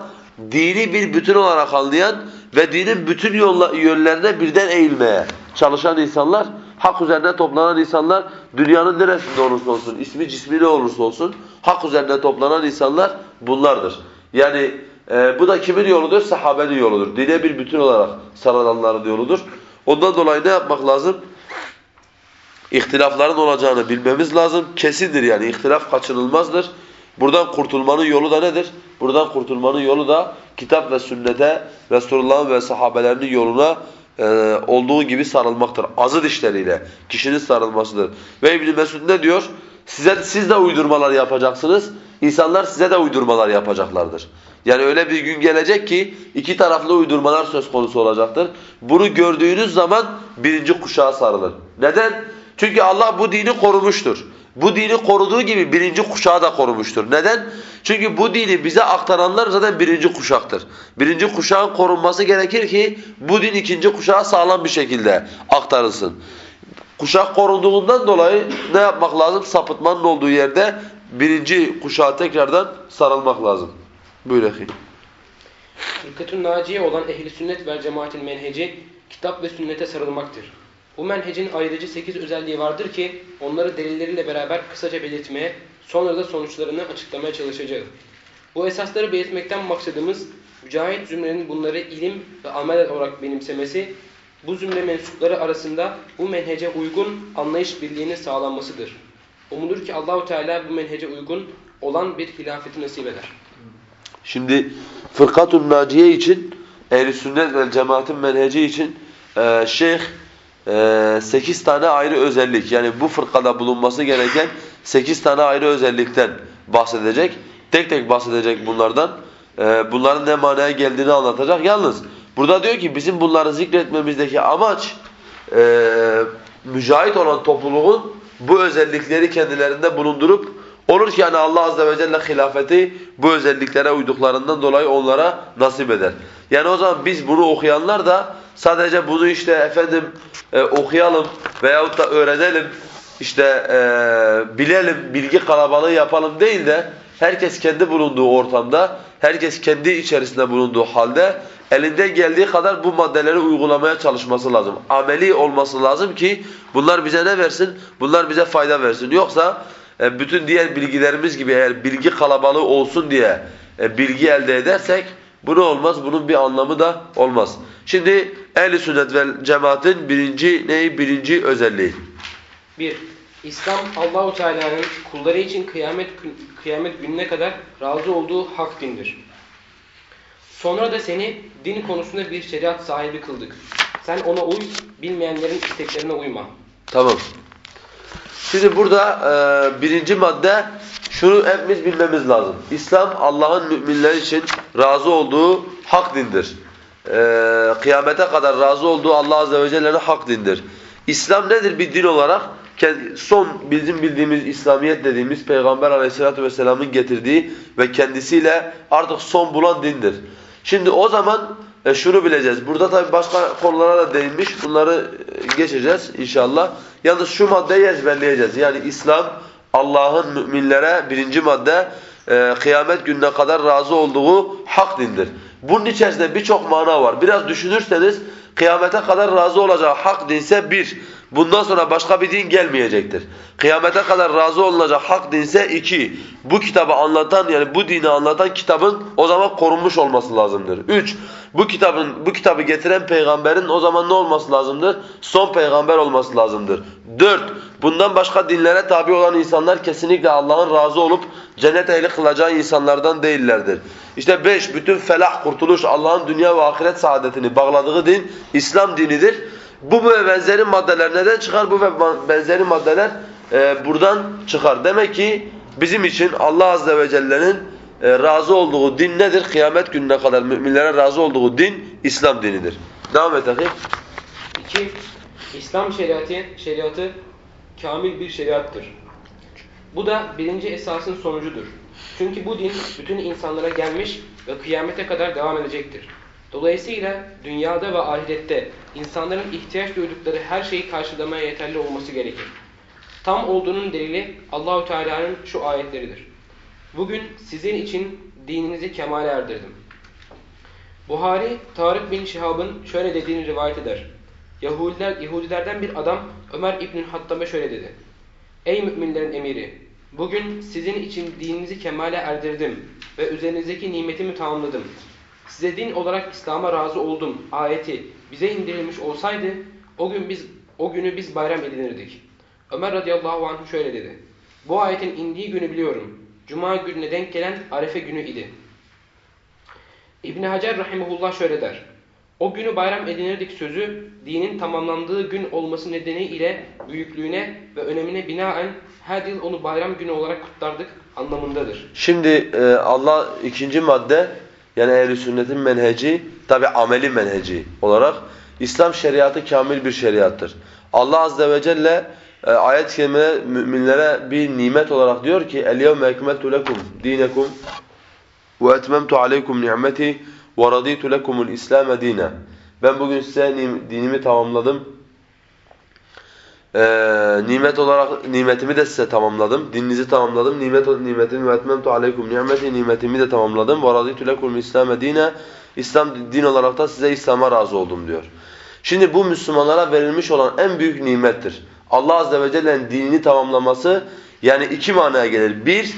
A: dini bir bütün olarak anlayan ve dinin bütün yolla, yönlerine birden eğilmeye çalışan insanlar, hak üzerine toplanan insanlar, dünyanın neresinde olursa olsun, ismi cismi ne olursa olsun, hak üzerine toplanan insanlar bunlardır. Yani e, bu da kimin yoludur? Sahabenin yoludur. Dine bir bütün olarak sarılanların yoludur. Ondan dolayı ne yapmak lazım? İhtilafların olacağını bilmemiz lazım. Kesindir yani ihtilaf kaçınılmazdır. Buradan kurtulmanın yolu da nedir? Buradan kurtulmanın yolu da kitap ve sünnete, Resulullah'ın ve sahabelerinin yoluna e, olduğu gibi sarılmaktır. Azı dişleriyle kişinin sarılmasıdır. Ve İbn Mesud ne diyor? Size siz de uydurmalar yapacaksınız. İnsanlar size de uydurmalar yapacaklardır. Yani öyle bir gün gelecek ki iki taraflı uydurmalar söz konusu olacaktır. Bunu gördüğünüz zaman birinci kuşağa sarılın. Neden? Çünkü Allah bu dini korumuştur. Bu dini koruduğu gibi birinci kuşağı da korumuştur. Neden? Çünkü bu dini bize aktaranlar zaten birinci kuşaktır. Birinci kuşağın korunması gerekir ki bu din ikinci kuşağa sağlam bir şekilde aktarılsın. Kuşak korunduğundan dolayı ne yapmak lazım? Sapıtmanın olduğu yerde birinci kuşağa tekrardan sarılmak lazım. Buyur akı.
B: Fırkatun naciye olan ehli sünnet ve cemaatin menheci kitap ve sünnete sarılmaktır. Bu menhecin ayrıcı sekiz özelliği vardır ki onları delilleriyle beraber kısaca belirtmeye, sonra da sonuçlarını açıklamaya çalışacağız. Bu esasları belirtmekten maksadımız mücahit zümrenin bunları ilim ve amel olarak benimsemesi, bu zümre mensupları arasında bu menhece uygun anlayış birliğinin sağlanmasıdır. Umulur ki Allahu Teala bu menhece uygun olan bir hilafeti nasip eder.
A: Şimdi fırkatun naciye için ehl sünnet ve cemaatin menheci için e, şeyh 8 tane ayrı özellik yani bu fırkada bulunması gereken 8 tane ayrı özellikten bahsedecek. Tek tek bahsedecek bunlardan. E, bunların ne manaya geldiğini anlatacak. Yalnız burada diyor ki bizim bunları zikretmemizdeki amaç e, mücahit olan topluluğun bu özellikleri kendilerinde bulundurup olur ki yani Allah azze ve celle hilafeti bu özelliklere uyduklarından dolayı onlara nasip eder. Yani o zaman biz bunu okuyanlar da sadece bunu işte efendim e, okuyalım veyahut da öğrenelim, işte e, bilelim, bilgi kalabalığı yapalım değil de herkes kendi bulunduğu ortamda, herkes kendi içerisinde bulunduğu halde elinden geldiği kadar bu maddeleri uygulamaya çalışması lazım. Ameli olması lazım ki bunlar bize ne versin? Bunlar bize fayda versin. Yoksa bütün diğer bilgilerimiz gibi eğer bilgi kalabalığı olsun diye e, bilgi elde edersek bu ne olmaz? Bunun bir anlamı da olmaz. Şimdi ehl-i sünnet ve cemaatin birinci neyi? Birinci özelliği.
B: 1. İslam Allahu Teala'nın kulları için kıyamet kıyamet gününe kadar razı olduğu hak dindir. Sonra da seni din konusunda bir şeriat sahibi kıldık. Sen ona uy, bilmeyenlerin isteklerine uyma.
A: Tamam. Şimdi burada e, birinci madde şunu hepimiz bilmemiz lazım. İslam Allah'ın müminler için razı olduğu hak dindir. E, kıyamete kadar razı olduğu Allah Azze ve Celle'nin hak dindir. İslam nedir bir din olarak? Son bizim bildiğimiz İslamiyet dediğimiz Peygamber Aleyhisselatü Vesselam'ın getirdiği ve kendisiyle artık son bulan dindir. Şimdi o zaman e, şunu bileceğiz. Burada tabii başka konulara da değinmiş. Bunları e, geçeceğiz inşallah. Yalnız şu maddeyi ezberleyeceğiz. Yani İslam Allah'ın müminlere birinci madde e, kıyamet gününe kadar razı olduğu hak dindir. Bunun içerisinde birçok mana var. Biraz düşünürseniz kıyamete kadar razı olacağı hak dinse bir. Bundan sonra başka bir din gelmeyecektir. Kıyamete kadar razı olunacak hak dinse iki. Bu kitabı anlatan yani bu dini anlatan kitabın o zaman korunmuş olması lazımdır. Üç. Bu kitabın bu kitabı getiren peygamberin o zaman ne olması lazımdır? Son peygamber olması lazımdır. Dört. Bundan başka dinlere tabi olan insanlar kesinlikle Allah'ın razı olup cennet ehli kılacağı insanlardan değillerdir. İşte beş. Bütün felah, kurtuluş, Allah'ın dünya ve ahiret saadetini bağladığı din İslam dinidir. Bu ve benzeri maddeler neden çıkar? Bu ve benzeri maddeler e, buradan çıkar. Demek ki bizim için Allah Azze ve Celle'nin e, razı olduğu din nedir? Kıyamet gününe kadar müminlere razı olduğu din İslam dinidir. Devam et akıyım.
B: 2. İslam şeriatı, şeriatı kamil bir şeriattır. Bu da birinci esasın sonucudur. Çünkü bu din bütün insanlara gelmiş ve kıyamete kadar devam edecektir. Dolayısıyla dünyada ve ahirette insanların ihtiyaç duydukları her şeyi karşılamaya yeterli olması gerekir. Tam olduğunun delili Allahü Teala'nın şu ayetleridir. Bugün sizin için dininizi kemale erdirdim. Buhari, Tarık bin Şihab'ın şöyle dediğini rivayet eder. Yahudiler, Yahudilerden bir adam Ömer İbn Hattab'a şöyle dedi. Ey müminlerin emiri! Bugün sizin için dininizi kemale erdirdim ve üzerinizdeki nimetimi tamamladım. Size din olarak İslam'a razı oldum ayeti bize indirilmiş olsaydı o gün biz o günü biz bayram edinirdik. Ömer radıyallahu anh şöyle dedi. Bu ayetin indiği günü biliyorum. Cuma gününe denk gelen Arefe günü idi. İbn Hacer rahimehullah şöyle der. O günü bayram edinirdik sözü dinin tamamlandığı gün olması nedeniyle büyüklüğüne ve önemine binaen her yıl onu bayram günü olarak kutlardık anlamındadır.
A: Şimdi e, Allah ikinci madde yani ehl sünnetin menheci tabi ameli menheci olarak İslam şeriatı kamil bir şeriattır. Allah azze ve celle e, ayet-i kerimede müminlere bir nimet olarak diyor ki lekum dinekum ve etmemtu aleykum ni'meti ve raditu lekumul İslam dina. Ben bugün size nim- dinimi tamamladım. Ee, nimet olarak nimetimi de size tamamladım. Dininizi tamamladım. Nimet nimetimi ve etmemtu aleykum nimeti nimetimi de tamamladım. Ve raditu lekum İslam dine. İslam din olarak da size İslam'a razı oldum diyor. Şimdi bu Müslümanlara verilmiş olan en büyük nimettir. Allah azze ve celle'nin dinini tamamlaması yani iki manaya gelir. Bir,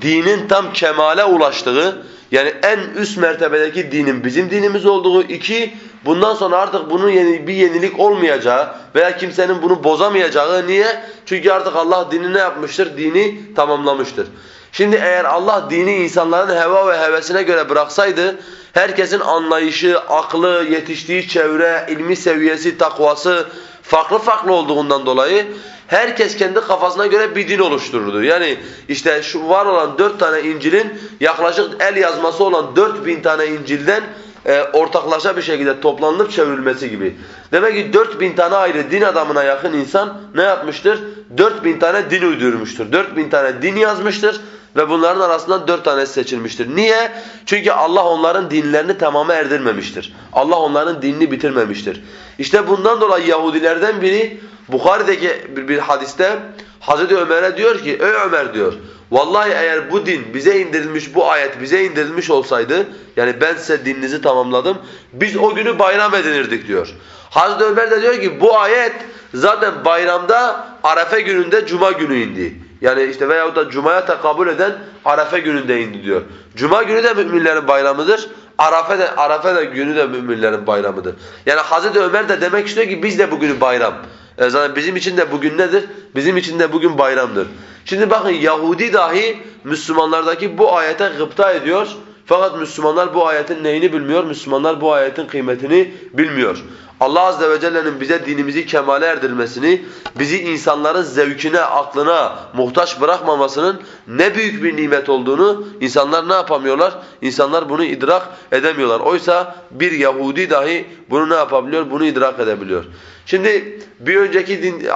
A: dinin tam kemale ulaştığı yani en üst mertebedeki dinin bizim dinimiz olduğu. iki bundan sonra artık bunun yeni, bir yenilik olmayacağı veya kimsenin bunu bozamayacağı. Niye? Çünkü artık Allah dini ne yapmıştır? Dini tamamlamıştır. Şimdi eğer Allah dini insanların heva ve hevesine göre bıraksaydı herkesin anlayışı, aklı, yetiştiği çevre, ilmi seviyesi, takvası farklı farklı olduğundan dolayı herkes kendi kafasına göre bir din oluştururdu. Yani işte şu var olan dört tane İncil'in yaklaşık el yazması olan dört bin tane İncil'den e, ortaklaşa bir şekilde toplanıp çevrilmesi gibi. Demek ki 4000 tane ayrı din adamına yakın insan ne yapmıştır? 4000 tane din uydurmuştur. 4000 tane din yazmıştır ve bunların arasından 4 tanesi seçilmiştir. Niye? Çünkü Allah onların dinlerini tamamı erdirmemiştir. Allah onların dinini bitirmemiştir. İşte bundan dolayı Yahudilerden biri Bukhari'deki bir hadiste Hazreti Ömer'e diyor ki ey Ömer diyor Vallahi eğer bu din bize indirilmiş, bu ayet bize indirilmiş olsaydı, yani ben size dininizi tamamladım, biz o günü bayram edinirdik diyor. Hazreti Ömer de diyor ki bu ayet zaten bayramda Arefe gününde Cuma günü indi. Yani işte veyahut da Cuma'ya tekabül eden Arefe gününde indi diyor. Cuma günü de müminlerin bayramıdır. Arafe de, Arafe de günü de müminlerin bayramıdır. Yani Hazreti Ömer de demek istiyor ki biz de bugünü bayram E zaten bizim için de bugün nedir? Bizim için de bugün bayramdır. Şimdi bakın Yahudi dahi Müslümanlardaki bu ayete gıpta ediyor. Fakat Müslümanlar bu ayetin neyini bilmiyor? Müslümanlar bu ayetin kıymetini bilmiyor. Allah azze ve celle'nin bize dinimizi kemale erdirmesini, bizi insanların zevkine, aklına muhtaç bırakmamasının ne büyük bir nimet olduğunu insanlar ne yapamıyorlar? İnsanlar bunu idrak edemiyorlar. Oysa bir Yahudi dahi bunu ne yapabiliyor? Bunu idrak edebiliyor. Şimdi bir önceki din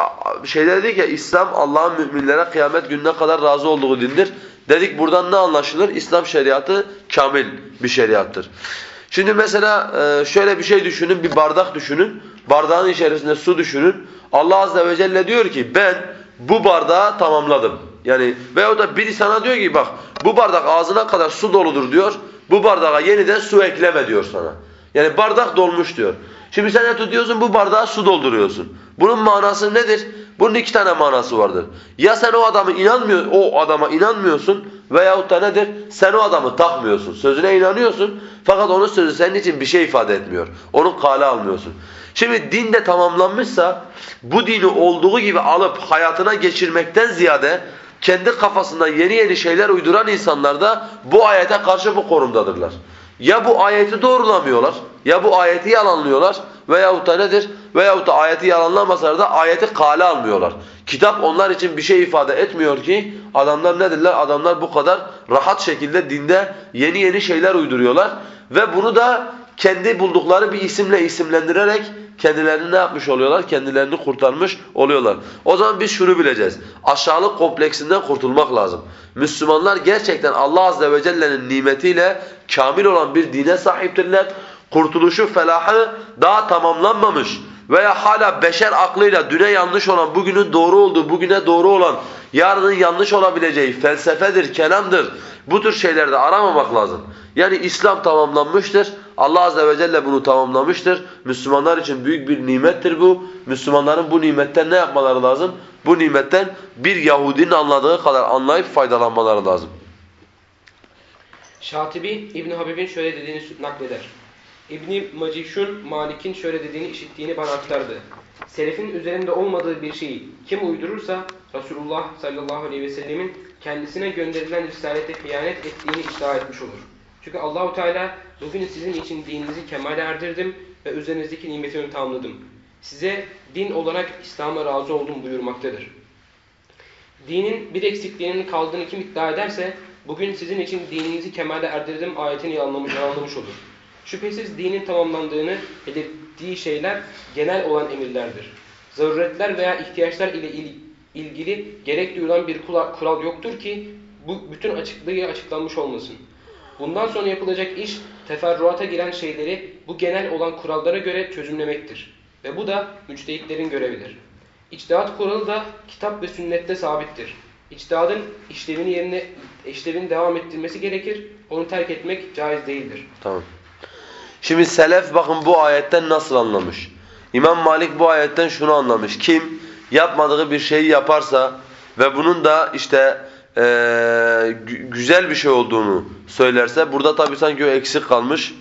A: şeyde dedik ya İslam Allah'ın müminlere kıyamet gününe kadar razı olduğu dindir. Dedik buradan ne anlaşılır? İslam şeriatı kamil bir şeriattır. Şimdi mesela e, şöyle bir şey düşünün, bir bardak düşünün. Bardağın içerisinde su düşünün. Allah azze ve celle diyor ki ben bu bardağı tamamladım. Yani veyahut da biri sana diyor ki bak bu bardak ağzına kadar su doludur diyor. Bu bardağa yeniden su ekleme diyor sana. Yani bardak dolmuş diyor. Şimdi sen ne tutuyorsun? Bu bardağa su dolduruyorsun. Bunun manası nedir? Bunun iki tane manası vardır. Ya sen o adamı inanmıyor, o adama inanmıyorsun veyahut da nedir? Sen o adamı takmıyorsun. Sözüne inanıyorsun fakat onun sözü senin için bir şey ifade etmiyor. Onun kale almıyorsun. Şimdi din de tamamlanmışsa bu dini olduğu gibi alıp hayatına geçirmekten ziyade kendi kafasında yeni yeni şeyler uyduran insanlar da bu ayete karşı bu konumdadırlar. Ya bu ayeti doğrulamıyorlar, ya bu ayeti yalanlıyorlar veyahut da nedir? Veyahut da ayeti yalanlamasalar da ayeti kale almıyorlar. Kitap onlar için bir şey ifade etmiyor ki adamlar nedirler? Adamlar bu kadar rahat şekilde dinde yeni yeni şeyler uyduruyorlar ve bunu da kendi buldukları bir isimle isimlendirerek kendilerini ne yapmış oluyorlar? Kendilerini kurtarmış oluyorlar. O zaman biz şunu bileceğiz. Aşağılık kompleksinden kurtulmak lazım. Müslümanlar gerçekten Allah azze ve celle'nin nimetiyle kamil olan bir dine sahiptirler. Kurtuluşu, felahı daha tamamlanmamış veya hala beşer aklıyla düne yanlış olan, bugünün doğru olduğu, bugüne doğru olan, yarının yanlış olabileceği felsefedir, kelamdır. Bu tür şeylerde aramamak lazım. Yani İslam tamamlanmıştır. Allah azze ve celle bunu tamamlamıştır. Müslümanlar için büyük bir nimettir bu. Müslümanların bu nimetten ne yapmaları lazım? Bu nimetten bir Yahudinin anladığı kadar anlayıp faydalanmaları lazım.
B: Şatibi İbn Habib'in şöyle dediğini nakleder. İbn Macişun Malik'in şöyle dediğini işittiğini bana aktardı. Selefin üzerinde olmadığı bir şeyi kim uydurursa Resulullah sallallahu aleyhi ve sellemin kendisine gönderilen risalete hıyanet ettiğini iddia etmiş olur. Çünkü Allahu Teala bugün sizin için dininizi kemale erdirdim ve üzerinizdeki nimetimi tamamladım. Size din olarak İslam'a razı oldum buyurmaktadır. Dinin bir eksikliğinin kaldığını kim iddia ederse bugün sizin için dininizi kemale erdirdim ayetini yalanlamış, yalanlamış olur. Şüphesiz dinin tamamlandığını belirttiği şeyler genel olan emirlerdir. Zaruretler veya ihtiyaçlar ile ilgili gerek duyulan bir kural yoktur ki bu bütün açıklığı açıklanmış olmasın. Bundan sonra yapılacak iş teferruata giren şeyleri bu genel olan kurallara göre çözümlemektir. Ve bu da müçtehitlerin görevidir. İçtihat kuralı da kitap ve sünnette sabittir. İçtihadın işlevini yerine işlevini devam ettirmesi gerekir. Onu terk etmek caiz değildir.
A: Tamam. Şimdi selef bakın bu ayetten nasıl anlamış? İmam Malik bu ayetten şunu anlamış. Kim yapmadığı bir şeyi yaparsa ve bunun da işte e, güzel bir şey olduğunu söylerse burada tabi sanki o eksik kalmış.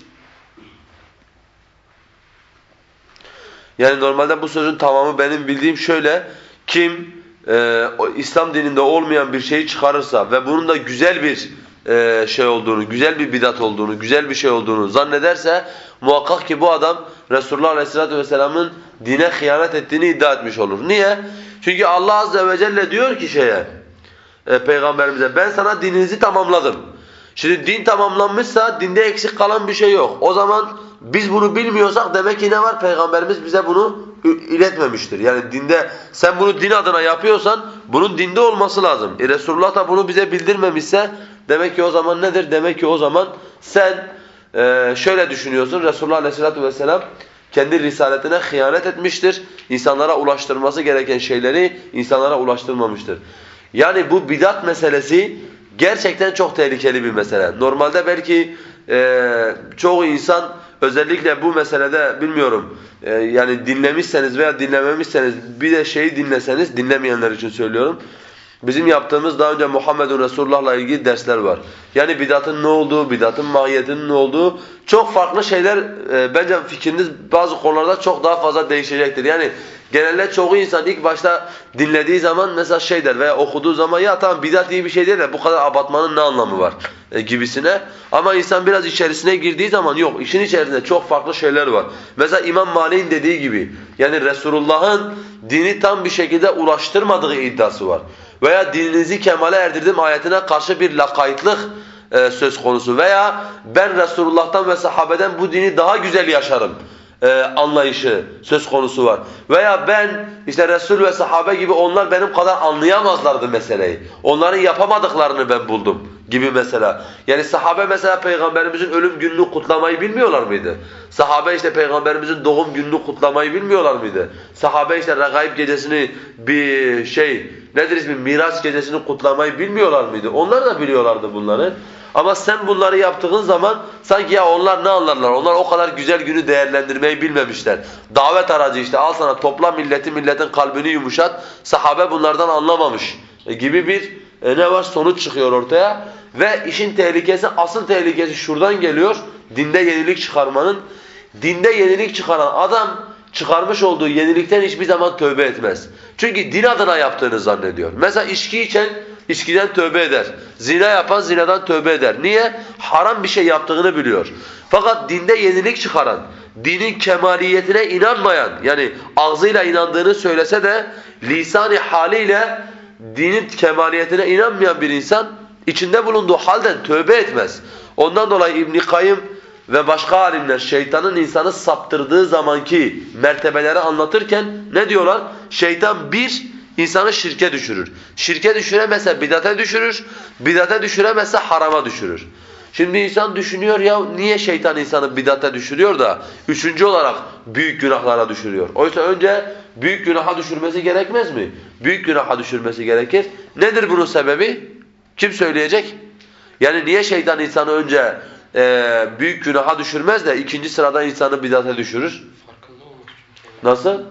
A: Yani normalde bu sözün tamamı benim bildiğim şöyle. Kim e, İslam dininde olmayan bir şeyi çıkarırsa ve bunun da güzel bir e, şey olduğunu, güzel bir bidat olduğunu, güzel bir şey olduğunu zannederse muhakkak ki bu adam Resulullah Aleyhisselatü Vesselam'ın dine hıyanet ettiğini iddia etmiş olur. Niye? Çünkü Allah Azze ve Celle diyor ki şeye, e, Peygamberimize ben sana dininizi tamamladım. Şimdi din tamamlanmışsa dinde eksik kalan bir şey yok. O zaman biz bunu bilmiyorsak demek ki ne var? Peygamberimiz bize bunu iletmemiştir. Yani dinde sen bunu din adına yapıyorsan bunun dinde olması lazım. E Resulullah da bunu bize bildirmemişse demek ki o zaman nedir? Demek ki o zaman sen e, şöyle düşünüyorsun. Resulullah Aleyhisselatü Vesselam kendi risaletine hıyanet etmiştir. İnsanlara ulaştırması gereken şeyleri insanlara ulaştırmamıştır. Yani bu bidat meselesi gerçekten çok tehlikeli bir mesele. Normalde belki e, çoğu insan özellikle bu meselede bilmiyorum e, yani dinlemişseniz veya dinlememişseniz bir de şeyi dinleseniz dinlemeyenler için söylüyorum. Bizim yaptığımız daha önce Muhammedun Resulullah'la ilgili dersler var. Yani bidatın ne olduğu, bidatın mahiyetinin ne olduğu çok farklı şeyler e, bence fikriniz bazı konularda çok daha fazla değişecektir. Yani genelde çoğu insan ilk başta dinlediği zaman mesela şey der veya okuduğu zaman ya tamam bidat iyi bir şey değil de bu kadar abartmanın ne anlamı var e, gibisine. Ama insan biraz içerisine girdiği zaman yok işin içerisinde çok farklı şeyler var. Mesela İmam Malik'in dediği gibi yani Resulullah'ın dini tam bir şekilde ulaştırmadığı iddiası var. Veya dininizi kemale erdirdim ayetine karşı bir lakaytlık e, söz konusu. Veya ben Resulullah'tan ve sahabeden bu dini daha güzel yaşarım e, anlayışı söz konusu var. Veya ben işte Resul ve sahabe gibi onlar benim kadar anlayamazlardı meseleyi. Onların yapamadıklarını ben buldum gibi mesela. Yani sahabe mesela peygamberimizin ölüm gününü kutlamayı bilmiyorlar mıydı? Sahabe işte peygamberimizin doğum gününü kutlamayı bilmiyorlar mıydı? Sahabe işte regaib gecesini bir şey nedir ismi Miraç gecesini kutlamayı bilmiyorlar mıydı? Onlar da biliyorlardı bunları. Ama sen bunları yaptığın zaman sanki ya onlar ne anlarlar? Onlar o kadar güzel günü değerlendirmeyi bilmemişler. Davet aracı işte al sana topla milleti milletin kalbini yumuşat. Sahabe bunlardan anlamamış e, gibi bir e, ne var sonuç çıkıyor ortaya. Ve işin tehlikesi asıl tehlikesi şuradan geliyor. Dinde yenilik çıkarmanın. Dinde yenilik çıkaran adam çıkarmış olduğu yenilikten hiçbir zaman tövbe etmez. Çünkü din adına yaptığını zannediyor. Mesela içki içen İçkiden tövbe eder. Zina yapan zinadan tövbe eder. Niye? Haram bir şey yaptığını biliyor. Fakat dinde yenilik çıkaran, dinin kemaliyetine inanmayan, yani ağzıyla inandığını söylese de lisani haliyle dinin kemaliyetine inanmayan bir insan içinde bulunduğu halden tövbe etmez. Ondan dolayı İbn Kayyım ve başka alimler şeytanın insanı saptırdığı zamanki mertebeleri anlatırken ne diyorlar? Şeytan bir insanı şirke düşürür. Şirke düşüremezse bidate düşürür, bidate düşüremezse harama düşürür. Şimdi insan düşünüyor ya niye şeytan insanı bidate düşürüyor da üçüncü olarak büyük günahlara düşürüyor. Oysa önce büyük günaha düşürmesi gerekmez mi? Büyük günaha düşürmesi gerekir. Nedir bunun sebebi? Kim söyleyecek? Yani niye şeytan insanı önce e, büyük günaha düşürmez de ikinci sırada insanı bidate düşürür? Nasıl?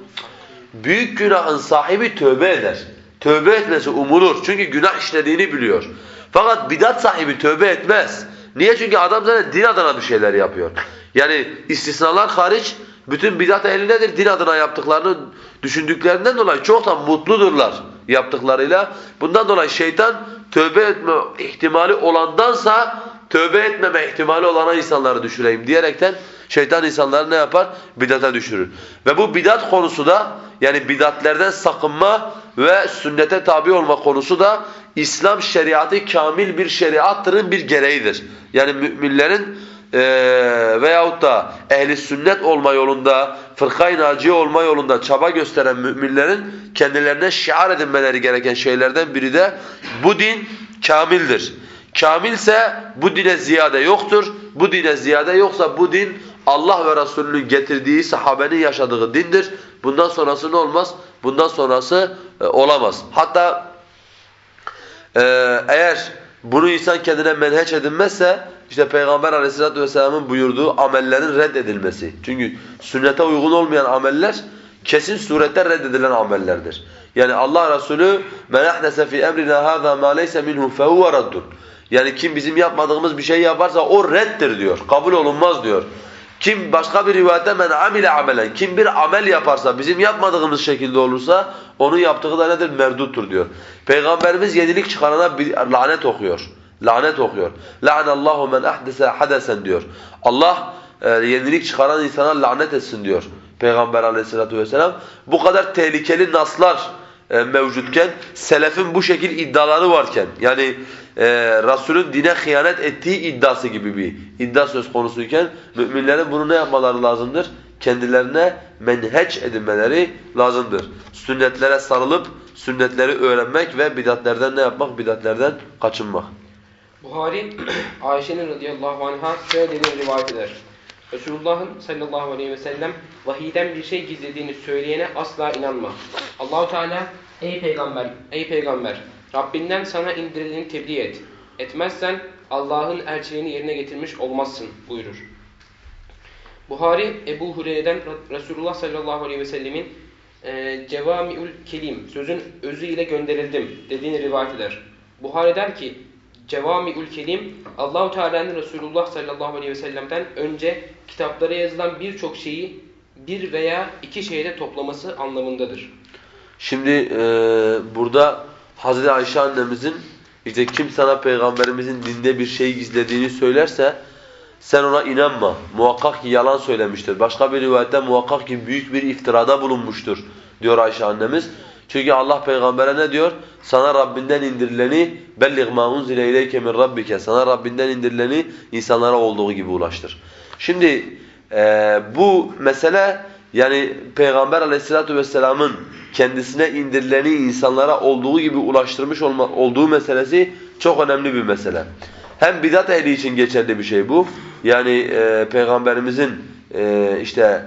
A: Büyük günahın sahibi tövbe eder. Tövbe etmesi umulur. Çünkü günah işlediğini biliyor. Fakat bidat sahibi tövbe etmez. Niye? Çünkü adam zaten din adına bir şeyler yapıyor. Yani istisnalar hariç bütün bidat ehli nedir? Din adına yaptıklarını düşündüklerinden dolayı çok da mutludurlar yaptıklarıyla. Bundan dolayı şeytan tövbe etme ihtimali olandansa tövbe etmeme ihtimali olana insanları düşüreyim diyerekten şeytan insanları ne yapar? Bidata düşürür. Ve bu bidat konusu da yani bidatlerden sakınma ve sünnete tabi olma konusu da İslam şeriatı kamil bir şeriattırın bir gereğidir. Yani müminlerin e, veyahut da ehli sünnet olma yolunda, fırkay naciye olma yolunda çaba gösteren müminlerin kendilerine şiar edinmeleri gereken şeylerden biri de bu din kamildir. Kamilse bu dine ziyade yoktur. Bu dine ziyade yoksa bu din Allah ve Resulünün getirdiği sahabenin yaşadığı dindir. Bundan sonrası ne olmaz? Bundan sonrası e, olamaz. Hatta e, eğer bunu insan kendine menheç edinmezse işte Peygamber aleyhissalatu vesselamın buyurduğu amellerin reddedilmesi. Çünkü sünnete uygun olmayan ameller kesin surette reddedilen amellerdir. Yani Allah Resulü men ahdese fi emrina hada ma leysa minhu fehuve raddun. Yani kim bizim yapmadığımız bir şey yaparsa o reddir diyor. Kabul olunmaz diyor. Kim başka bir rivayette men amile amelen kim bir amel yaparsa bizim yapmadığımız şekilde olursa onun yaptığı da nedir? Merduttur diyor. Peygamberimiz yenilik çıkarana bir lanet okuyor. Lanet okuyor. La'nallahu men ahdese hadesen diyor. Allah e, yenilik çıkaran insana lanet etsin diyor. Peygamber aleyhissalatu vesselam. Bu kadar tehlikeli naslar e, mevcutken, selefin bu şekil iddiaları varken, yani e, Resulün dine hıyanet ettiği iddiası gibi bir iddia söz konusuyken, müminlerin bunu ne yapmaları lazımdır? Kendilerine menheç edinmeleri lazımdır. Sünnetlere sarılıp, sünnetleri öğrenmek ve bidatlerden ne yapmak? Bidatlerden kaçınmak.
B: Buhari, [clears throat] Ayşe'nin radıyallahu anh'a şöyle dediğini rivayet eder. Resulullah'ın sallallahu aleyhi ve sellem vahiyden bir şey gizlediğini söyleyene asla inanma. Allahu Teala ey peygamber, ey peygamber Rabbinden sana indirileni tebliğ et. Etmezsen Allah'ın elçiliğini yerine getirmiş olmazsın buyurur. Buhari Ebu Hureyre'den Resulullah sallallahu aleyhi ve sellemin e, cevamiül kelim, sözün özü ile gönderildim dediğini rivayet eder. Buhari der ki, cevamiül kelim, Allahu Teala'nın Resulullah sallallahu aleyhi ve sellem'den önce kitaplara yazılan birçok şeyi bir veya iki şeyde toplaması anlamındadır.
A: Şimdi e, burada Hazreti Ayşe annemizin işte kim sana peygamberimizin dinde bir şey gizlediğini söylerse sen ona inanma. Muhakkak ki yalan söylemiştir. Başka bir rivayette muhakkak ki büyük bir iftirada bulunmuştur diyor Ayşe annemiz. Çünkü Allah peygambere ne diyor? Sana Rabbinden indirileni belliğ ma unzile ileyke min rabbike. Sana Rabbinden indirileni insanlara olduğu gibi ulaştır. Şimdi e, bu mesele yani Peygamber aleyhissalatu vesselamın kendisine indirileni insanlara olduğu gibi ulaştırmış olma, olduğu meselesi çok önemli bir mesele. Hem bidat ehli için geçerli bir şey bu. Yani e, Peygamberimizin e, işte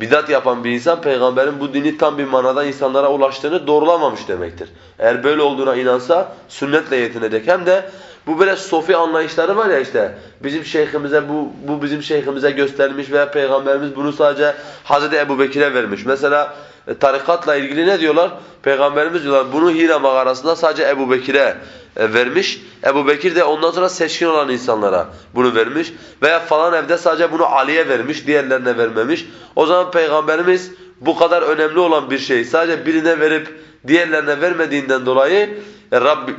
A: bidat yapan bir insan peygamberin bu dini tam bir manada insanlara ulaştığını doğrulamamış demektir. Eğer böyle olduğuna inansa sünnetle yetinecek. Hem de bu böyle sofi anlayışları var ya işte bizim şeyhimize bu bu bizim şeyhimize göstermiş veya peygamberimiz bunu sadece Hazreti Ebubekir'e vermiş. Mesela e, tarikatla ilgili ne diyorlar? Peygamberimiz diyorlar bunu Hira mağarasında sadece Ebubekir'e e, vermiş. Ebu Bekir de ondan sonra seçkin olan insanlara bunu vermiş. Veya falan evde sadece bunu Ali'ye vermiş, diğerlerine vermemiş. O zaman Peygamberimiz bu kadar önemli olan bir şeyi sadece birine verip diğerlerine vermediğinden dolayı e, Rabbi,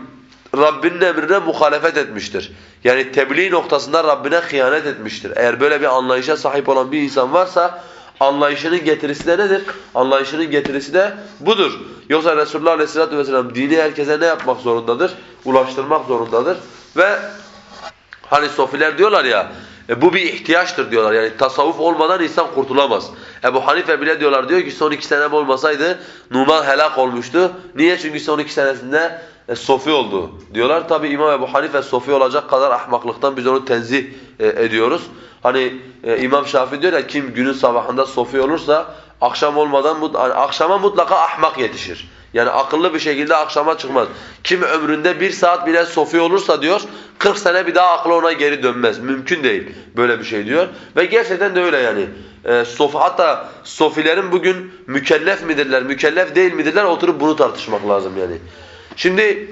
A: Rabbinin emrine muhalefet etmiştir. Yani tebliğ noktasında Rabbine hıyanet etmiştir. Eğer böyle bir anlayışa sahip olan bir insan varsa anlayışının getirisi de nedir? Anlayışının getirisi de budur. Yoksa Resulullah Aleyhisselatü Vesselam dini herkese ne yapmak zorundadır? Ulaştırmak zorundadır. Ve hani sofiler diyorlar ya, e, bu bir ihtiyaçtır diyorlar. Yani tasavvuf olmadan insan kurtulamaz. Ebu Hanife bile diyorlar diyor ki son iki senem olmasaydı Numan helak olmuştu. Niye? Çünkü son iki senesinde e, sofi oldu diyorlar. Tabi İmam Ebu Hanife sofi olacak kadar ahmaklıktan biz onu tenzih e, ediyoruz. Hani e, İmam Şafii diyor ya kim günün sabahında sofi olursa akşam olmadan hani akşama mutlaka ahmak yetişir. Yani akıllı bir şekilde akşama çıkmaz. Kim ömründe bir saat bile sofi olursa diyor 40 sene bir daha aklı ona geri dönmez. Mümkün değil böyle bir şey diyor. Ve gerçekten de öyle yani. E, sofi, hatta sofilerin bugün mükellef midirler, mükellef değil midirler oturup bunu tartışmak lazım yani. Şimdi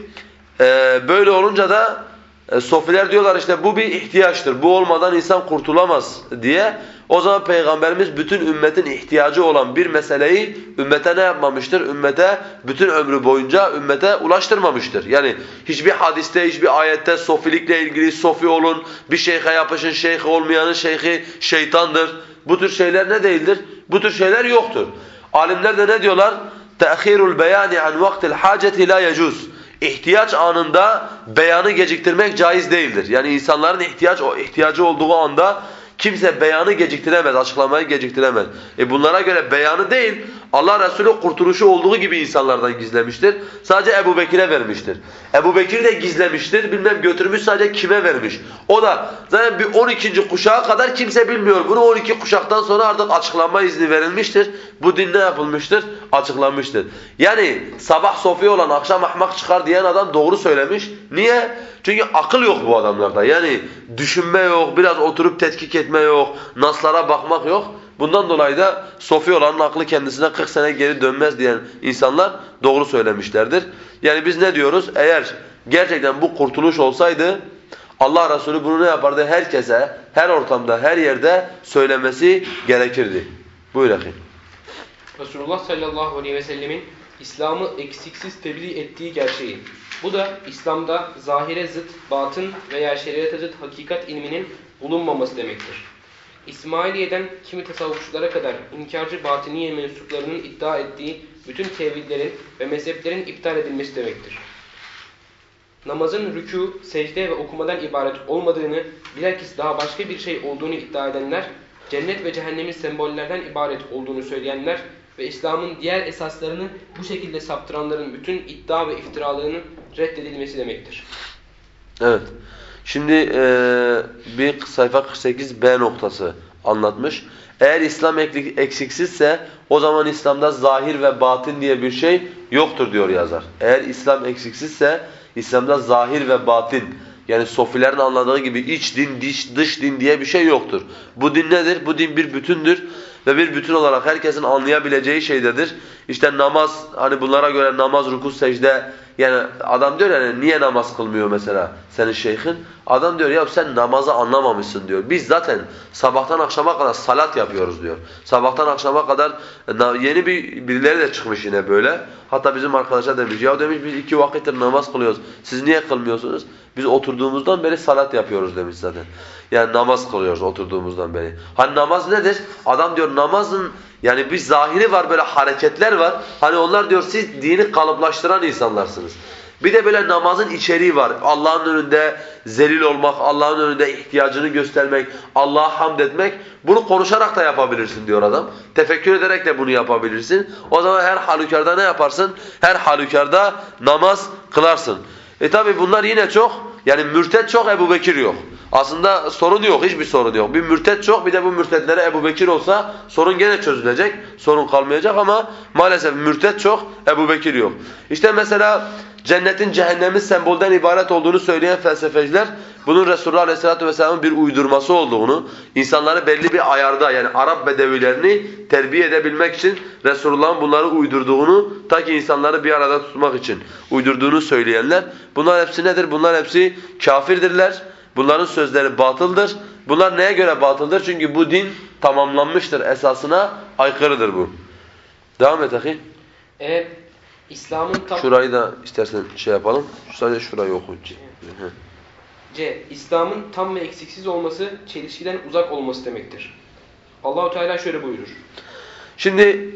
A: e, böyle olunca da e, sofiler diyorlar işte bu bir ihtiyaçtır. Bu olmadan insan kurtulamaz diye. O zaman Peygamberimiz bütün ümmetin ihtiyacı olan bir meseleyi ümmete ne yapmamıştır? Ümmete bütün ömrü boyunca ümmete ulaştırmamıştır. Yani hiçbir hadiste, hiçbir ayette sofilikle ilgili sofi olun, bir şeyhe yapışın, şeyhi olmayanın şeyhi şeytandır. Bu tür şeyler ne değildir? Bu tür şeyler yoktur. Alimler de ne diyorlar? tehirul beyani an vaktil haceti la yecuz. İhtiyaç anında beyanı geciktirmek caiz değildir. Yani insanların ihtiyaç o ihtiyacı olduğu anda kimse beyanı geciktiremez, açıklamayı geciktiremez. E bunlara göre beyanı değil, Allah Resulü kurtuluşu olduğu gibi insanlardan gizlemiştir. Sadece Ebu Bekir'e vermiştir. Ebu Bekir de gizlemiştir, bilmem götürmüş sadece kime vermiş. O da zaten bir 12. kuşağa kadar kimse bilmiyor. Bunu 12 kuşaktan sonra artık açıklanma izni verilmiştir. Bu din ne yapılmıştır? Açıklanmıştır. Yani sabah sofi olan akşam ahmak çıkar diyen adam doğru söylemiş. Niye? Çünkü akıl yok bu adamlarda. Yani düşünme yok, biraz oturup tetkik etme yok, naslara bakmak yok. Bundan dolayı da sofi olanın aklı kendisine 40 sene geri dönmez diyen insanlar doğru söylemişlerdir. Yani biz ne diyoruz? Eğer gerçekten bu kurtuluş olsaydı Allah Resulü bunu ne yapardı? Herkese, her ortamda, her yerde söylemesi gerekirdi. Buyur akıyım.
B: Resulullah sallallahu aleyhi ve sellemin İslam'ı eksiksiz tebliğ ettiği gerçeği. Bu da İslam'da zahire zıt, batın veya şeriata zıt hakikat ilminin bulunmaması demektir. İsmailiye'den kimi tasavvufçulara kadar inkarcı batiniye mensuplarının iddia ettiği bütün tevhidlerin ve mezheplerin iptal edilmesi demektir. Namazın rükû, secde ve okumadan ibaret olmadığını, bilakis daha başka bir şey olduğunu iddia edenler, cennet ve cehennemin sembollerden ibaret olduğunu söyleyenler ve İslam'ın diğer esaslarını bu şekilde saptıranların bütün iddia ve iftiralarının reddedilmesi demektir.
A: Evet. Şimdi e, bir sayfa 48b noktası anlatmış. Eğer İslam eksiksizse o zaman İslam'da zahir ve batın diye bir şey yoktur diyor yazar. Eğer İslam eksiksizse İslam'da zahir ve batın yani sofilerin anladığı gibi iç din, dış, dış din diye bir şey yoktur. Bu din nedir? Bu din bir bütündür. Ve bir bütün olarak herkesin anlayabileceği şeydedir. İşte namaz hani bunlara göre namaz, ruku, secde yani adam diyor yani niye namaz kılmıyor mesela senin şeyhin? Adam diyor ya sen namazı anlamamışsın diyor. Biz zaten sabahtan akşama kadar salat yapıyoruz diyor. Sabahtan akşama kadar yeni bir birileri de çıkmış yine böyle. Hatta bizim arkadaşlar demiş ya demiş biz iki vakittir namaz kılıyoruz. Siz niye kılmıyorsunuz? Biz oturduğumuzdan beri salat yapıyoruz demiş zaten. Yani namaz kılıyoruz oturduğumuzdan beri. Hani namaz nedir? Adam diyor namazın yani bir zahiri var böyle hareketler var. Hani onlar diyor siz dini kalıplaştıran insanlarsınız. Bir de böyle namazın içeriği var. Allah'ın önünde zelil olmak, Allah'ın önünde ihtiyacını göstermek, Allah'a hamd etmek. Bunu konuşarak da yapabilirsin diyor adam. Tefekkür ederek de bunu yapabilirsin. O zaman her halükarda ne yaparsın? Her halükarda namaz kılarsın. E tabi bunlar yine çok. Yani mürtet çok, Ebu Bekir yok. Aslında sorun yok, hiçbir sorun yok. Bir mürtet çok, bir de bu mürtetlere Ebu Bekir olsa sorun gene çözülecek, sorun kalmayacak ama maalesef mürtet çok, Ebu Bekir yok. İşte mesela cennetin cehennemin sembolden ibaret olduğunu söyleyen felsefeciler bunun Resulullah Aleyhisselatü Vesselam'ın bir uydurması olduğunu, insanları belli bir ayarda yani Arap bedevilerini terbiye edebilmek için Resulullah'ın bunları uydurduğunu ta ki insanları bir arada tutmak için uydurduğunu söyleyenler bunlar hepsi nedir? Bunlar hepsi kafirdirler. Bunların sözleri batıldır. Bunlar neye göre batıldır? Çünkü bu din tamamlanmıştır esasına aykırıdır bu. Devam et ahi.
B: E, İslam'ın tam...
A: Şurayı da istersen şey yapalım. Sadece şurayı oku.
B: C. İslam'ın tam ve eksiksiz olması çelişkiden uzak olması demektir. Allahu Teala şöyle buyurur.
A: Şimdi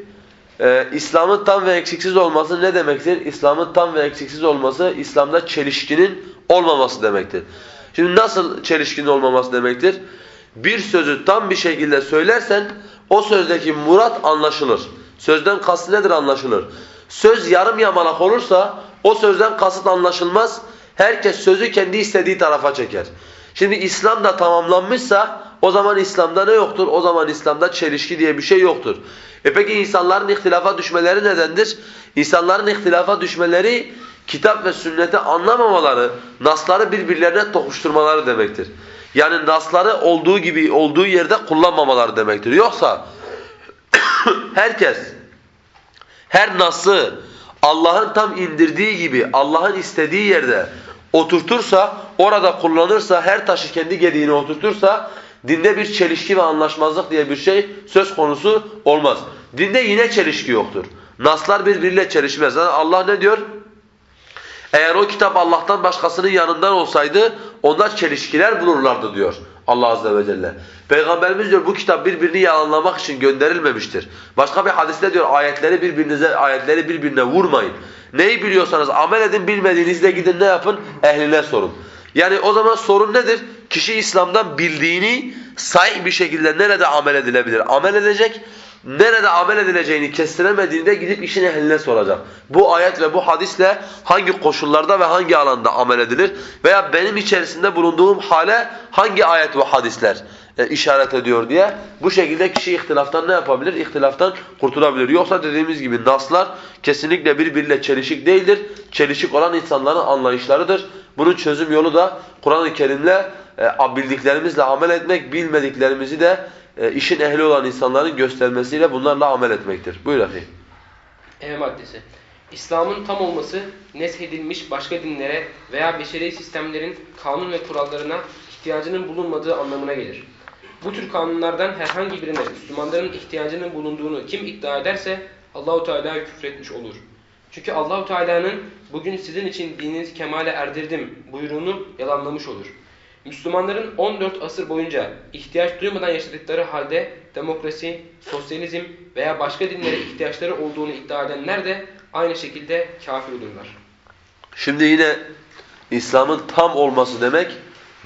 A: e, İslam'ın tam ve eksiksiz olması ne demektir? İslam'ın tam ve eksiksiz olması İslam'da çelişkinin olmaması demektir. Şimdi nasıl çelişkinin olmaması demektir? Bir sözü tam bir şekilde söylersen o sözdeki murat anlaşılır. Sözden kastı nedir anlaşılır. Söz yarım yamalak olursa o sözden kasıt anlaşılmaz. Herkes sözü kendi istediği tarafa çeker. Şimdi İslam da tamamlanmışsa o zaman İslam'da ne yoktur? O zaman İslam'da çelişki diye bir şey yoktur. E peki insanların ihtilafa düşmeleri nedendir? İnsanların ihtilafa düşmeleri kitap ve sünneti anlamamaları, nasları birbirlerine tokuşturmaları demektir. Yani nasları olduğu gibi olduğu yerde kullanmamaları demektir. Yoksa [coughs] herkes her nası Allah'ın tam indirdiği gibi Allah'ın istediği yerde oturtursa, orada kullanırsa, her taşı kendi gediğine oturtursa dinde bir çelişki ve anlaşmazlık diye bir şey söz konusu olmaz. Dinde yine çelişki yoktur. Naslar birbiriyle çelişmez. Yani Allah ne diyor? Eğer o kitap Allah'tan başkasının yanından olsaydı onlar çelişkiler bulurlardı diyor Allah azze ve celle. Peygamberimiz diyor bu kitap birbirini yalanlamak için gönderilmemiştir. Başka bir hadiste diyor ayetleri birbirinize ayetleri birbirine vurmayın. Neyi biliyorsanız amel edin bilmediğinizde gidin ne yapın? Ehline sorun. Yani o zaman sorun nedir? Kişi İslam'dan bildiğini sahih bir şekilde nerede amel edilebilir? Amel edecek nerede amel edileceğini kestiremediğinde gidip işin ehline soracak. Bu ayet ve bu hadisle hangi koşullarda ve hangi alanda amel edilir? Veya benim içerisinde bulunduğum hale hangi ayet ve hadisler e, işaret ediyor diye bu şekilde kişi ihtilaftan ne yapabilir? İhtilaftan kurtulabilir. Yoksa dediğimiz gibi naslar kesinlikle birbiriyle çelişik değildir. Çelişik olan insanların anlayışlarıdır. Bunun çözüm yolu da Kur'an-ı Kerim'le e, bildiklerimizle amel etmek, bilmediklerimizi de e, işin ehli olan insanların göstermesiyle bunlarla amel etmektir. Buyur akıyım.
B: E maddesi. İslam'ın tam olması neshedilmiş başka dinlere veya beşeri sistemlerin kanun ve kurallarına ihtiyacının bulunmadığı anlamına gelir. Bu tür kanunlardan herhangi birine Müslümanların ihtiyacının bulunduğunu kim iddia ederse Allahu Teala küfretmiş olur. Çünkü Allahu Teala'nın bugün sizin için dininizi kemale erdirdim buyruğunu yalanlamış olur. Müslümanların 14 asır boyunca ihtiyaç duymadan yaşadıkları halde demokrasi, sosyalizm veya başka dinlere ihtiyaçları olduğunu iddia edenler de aynı şekilde kafir olurlar.
A: Şimdi yine İslam'ın tam olması demek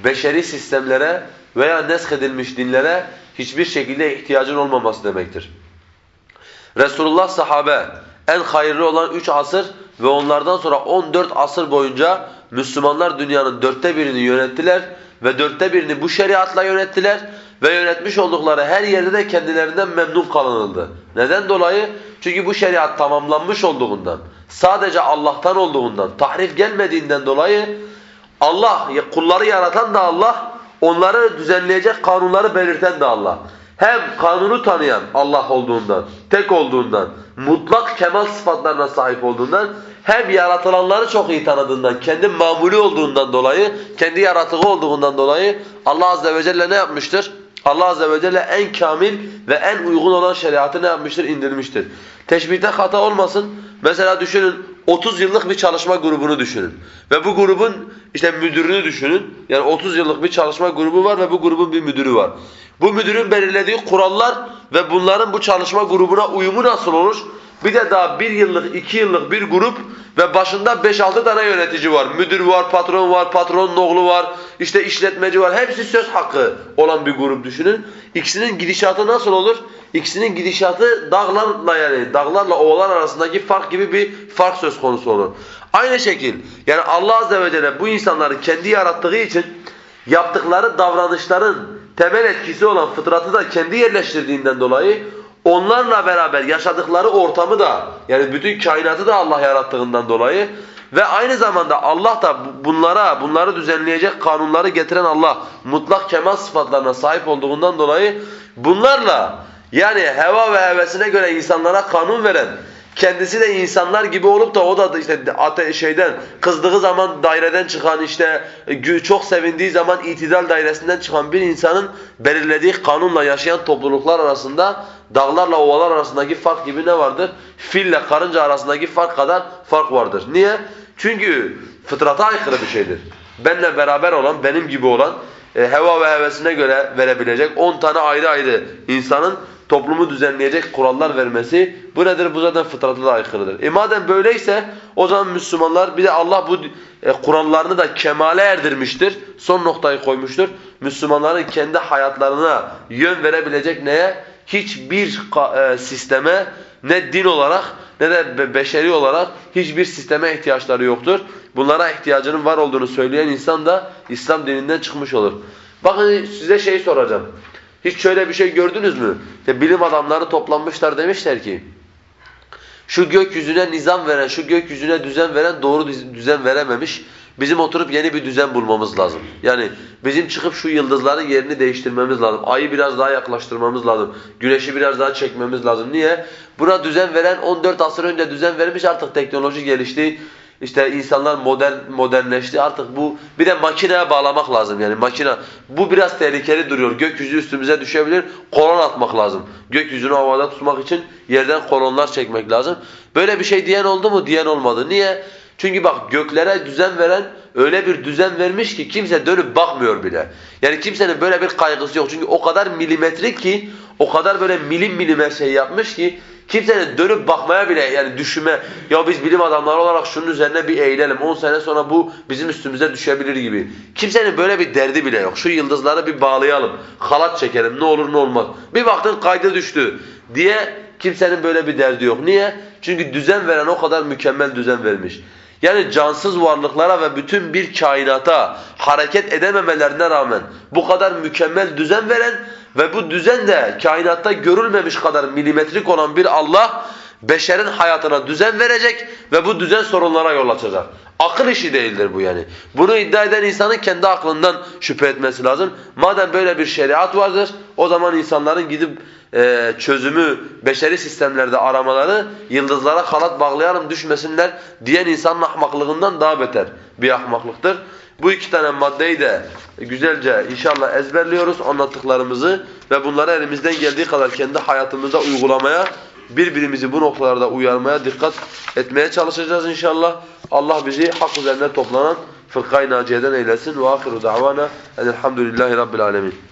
A: beşeri sistemlere veya neshedilmiş dinlere hiçbir şekilde ihtiyacın olmaması demektir. Resulullah sahabe en hayırlı olan 3 asır ve onlardan sonra 14 asır boyunca Müslümanlar dünyanın dörtte birini yönettiler ve dörtte birini bu şeriatla yönettiler ve yönetmiş oldukları her yerde de kendilerinden memnun kalınıldı. Neden dolayı? Çünkü bu şeriat tamamlanmış olduğundan, sadece Allah'tan olduğundan, tahrif gelmediğinden dolayı Allah, kulları yaratan da Allah, onları düzenleyecek kanunları belirten de Allah. hem kanunu tanıyan Allah olduğundan, tek olduğundan, mutlak kemal sıfatlarına sahip olduğundan hem yaratılanları çok iyi tanıdığından, kendi mamulü olduğundan dolayı, kendi yaratığı olduğundan dolayı Allah azze ve celle ne yapmıştır? Allah azze ve celle en kamil ve en uygun olan şeriatı ne yapmıştır? indirmiştir. Teşbihte hata olmasın. Mesela düşünün 30 yıllık bir çalışma grubunu düşünün. Ve bu grubun işte müdürünü düşünün. Yani 30 yıllık bir çalışma grubu var ve bu grubun bir müdürü var. Bu müdürün belirlediği kurallar ve bunların bu çalışma grubuna uyumu nasıl olur? Bir de daha bir yıllık, iki yıllık bir grup ve başında 5-6 tane yönetici var. Müdür var, patron var, patronun oğlu var, işte işletmeci var. Hepsi söz hakkı olan bir grup düşünün. İkisinin gidişatı nasıl olur? İkisinin gidişatı dağlarla yani dağlarla ovalar arasındaki fark gibi bir fark söz konusu olur. Aynı şekil yani Allah azze ve celle bu insanları kendi yarattığı için yaptıkları davranışların temel etkisi olan fıtratı da kendi yerleştirdiğinden dolayı onlarla beraber yaşadıkları ortamı da yani bütün kainatı da Allah yarattığından dolayı ve aynı zamanda Allah da bunlara, bunları düzenleyecek kanunları getiren Allah mutlak kemal sıfatlarına sahip olduğundan dolayı bunlarla yani heva ve hevesine göre insanlara kanun veren kendisi de insanlar gibi olup da o da işte ate şeyden kızdığı zaman daireden çıkan işte çok sevindiği zaman itidal dairesinden çıkan bir insanın belirlediği kanunla yaşayan topluluklar arasında dağlarla ovalar arasındaki fark gibi ne vardır? Fille karınca arasındaki fark kadar fark vardır. Niye? Çünkü fıtrata aykırı bir şeydir. Benle beraber olan, benim gibi olan, e, heva ve hevesine göre verebilecek 10 tane ayrı ayrı insanın toplumu düzenleyecek kurallar vermesi bu nedir? Bu zaten fıtratına da aykırıdır. E madem böyleyse o zaman Müslümanlar bir de Allah bu e, kurallarını da kemale erdirmiştir. Son noktayı koymuştur. Müslümanların kendi hayatlarına yön verebilecek neye? Hiçbir e, sisteme ne din olarak ne de beşeri olarak hiçbir sisteme ihtiyaçları yoktur. Bunlara ihtiyacının var olduğunu söyleyen insan da İslam dininden çıkmış olur. Bakın size şey soracağım. Hiç şöyle bir şey gördünüz mü? İşte bilim adamları toplanmışlar demişler ki şu gökyüzüne nizam veren, şu gökyüzüne düzen veren doğru düzen verememiş. Bizim oturup yeni bir düzen bulmamız lazım. Yani bizim çıkıp şu yıldızların yerini değiştirmemiz lazım. Ayı biraz daha yaklaştırmamız lazım. Güneşi biraz daha çekmemiz lazım. Niye? Buna düzen veren 14 asır önce düzen vermiş artık teknoloji gelişti. İşte insanlar modern modernleşti. Artık bu bir de makineye bağlamak lazım yani makine. Bu biraz tehlikeli duruyor. Gökyüzü üstümüze düşebilir. Kolon atmak lazım. Gökyüzünü havada tutmak için yerden kolonlar çekmek lazım. Böyle bir şey diyen oldu mu? Diyen olmadı. Niye? Çünkü bak göklere düzen veren öyle bir düzen vermiş ki kimse dönüp bakmıyor bile. Yani kimsenin böyle bir kaygısı yok. Çünkü o kadar milimetrik ki, o kadar böyle milim milim her şey yapmış ki Kimsenin dönüp bakmaya bile yani düşünme ya biz bilim adamları olarak şunun üzerine bir eğilelim 10 sene sonra bu bizim üstümüze düşebilir gibi. Kimsenin böyle bir derdi bile yok. Şu yıldızları bir bağlayalım, halat çekelim ne olur ne olmaz. Bir baktın kaydı düştü diye kimsenin böyle bir derdi yok. Niye? Çünkü düzen veren o kadar mükemmel düzen vermiş. Yani cansız varlıklara ve bütün bir kainata hareket edememelerine rağmen bu kadar mükemmel düzen veren ve bu düzen de kainatta görülmemiş kadar milimetrik olan bir Allah beşerin hayatına düzen verecek ve bu düzen sorunlara yol açacak. Akıl işi değildir bu yani. Bunu iddia eden insanın kendi aklından şüphe etmesi lazım. Madem böyle bir şeriat vardır o zaman insanların gidip e, çözümü beşeri sistemlerde aramaları yıldızlara halat bağlayalım düşmesinler diyen insanın ahmaklığından daha beter bir ahmaklıktır. Bu iki tane maddeyi de güzelce inşallah ezberliyoruz anlattıklarımızı ve bunları elimizden geldiği kadar kendi hayatımızda uygulamaya, birbirimizi bu noktalarda uyarmaya dikkat etmeye çalışacağız inşallah. Allah bizi hak üzerine toplanan fırkayı naciyeden eylesin. Ve ahiru davana enelhamdülillahi rabbil alemin.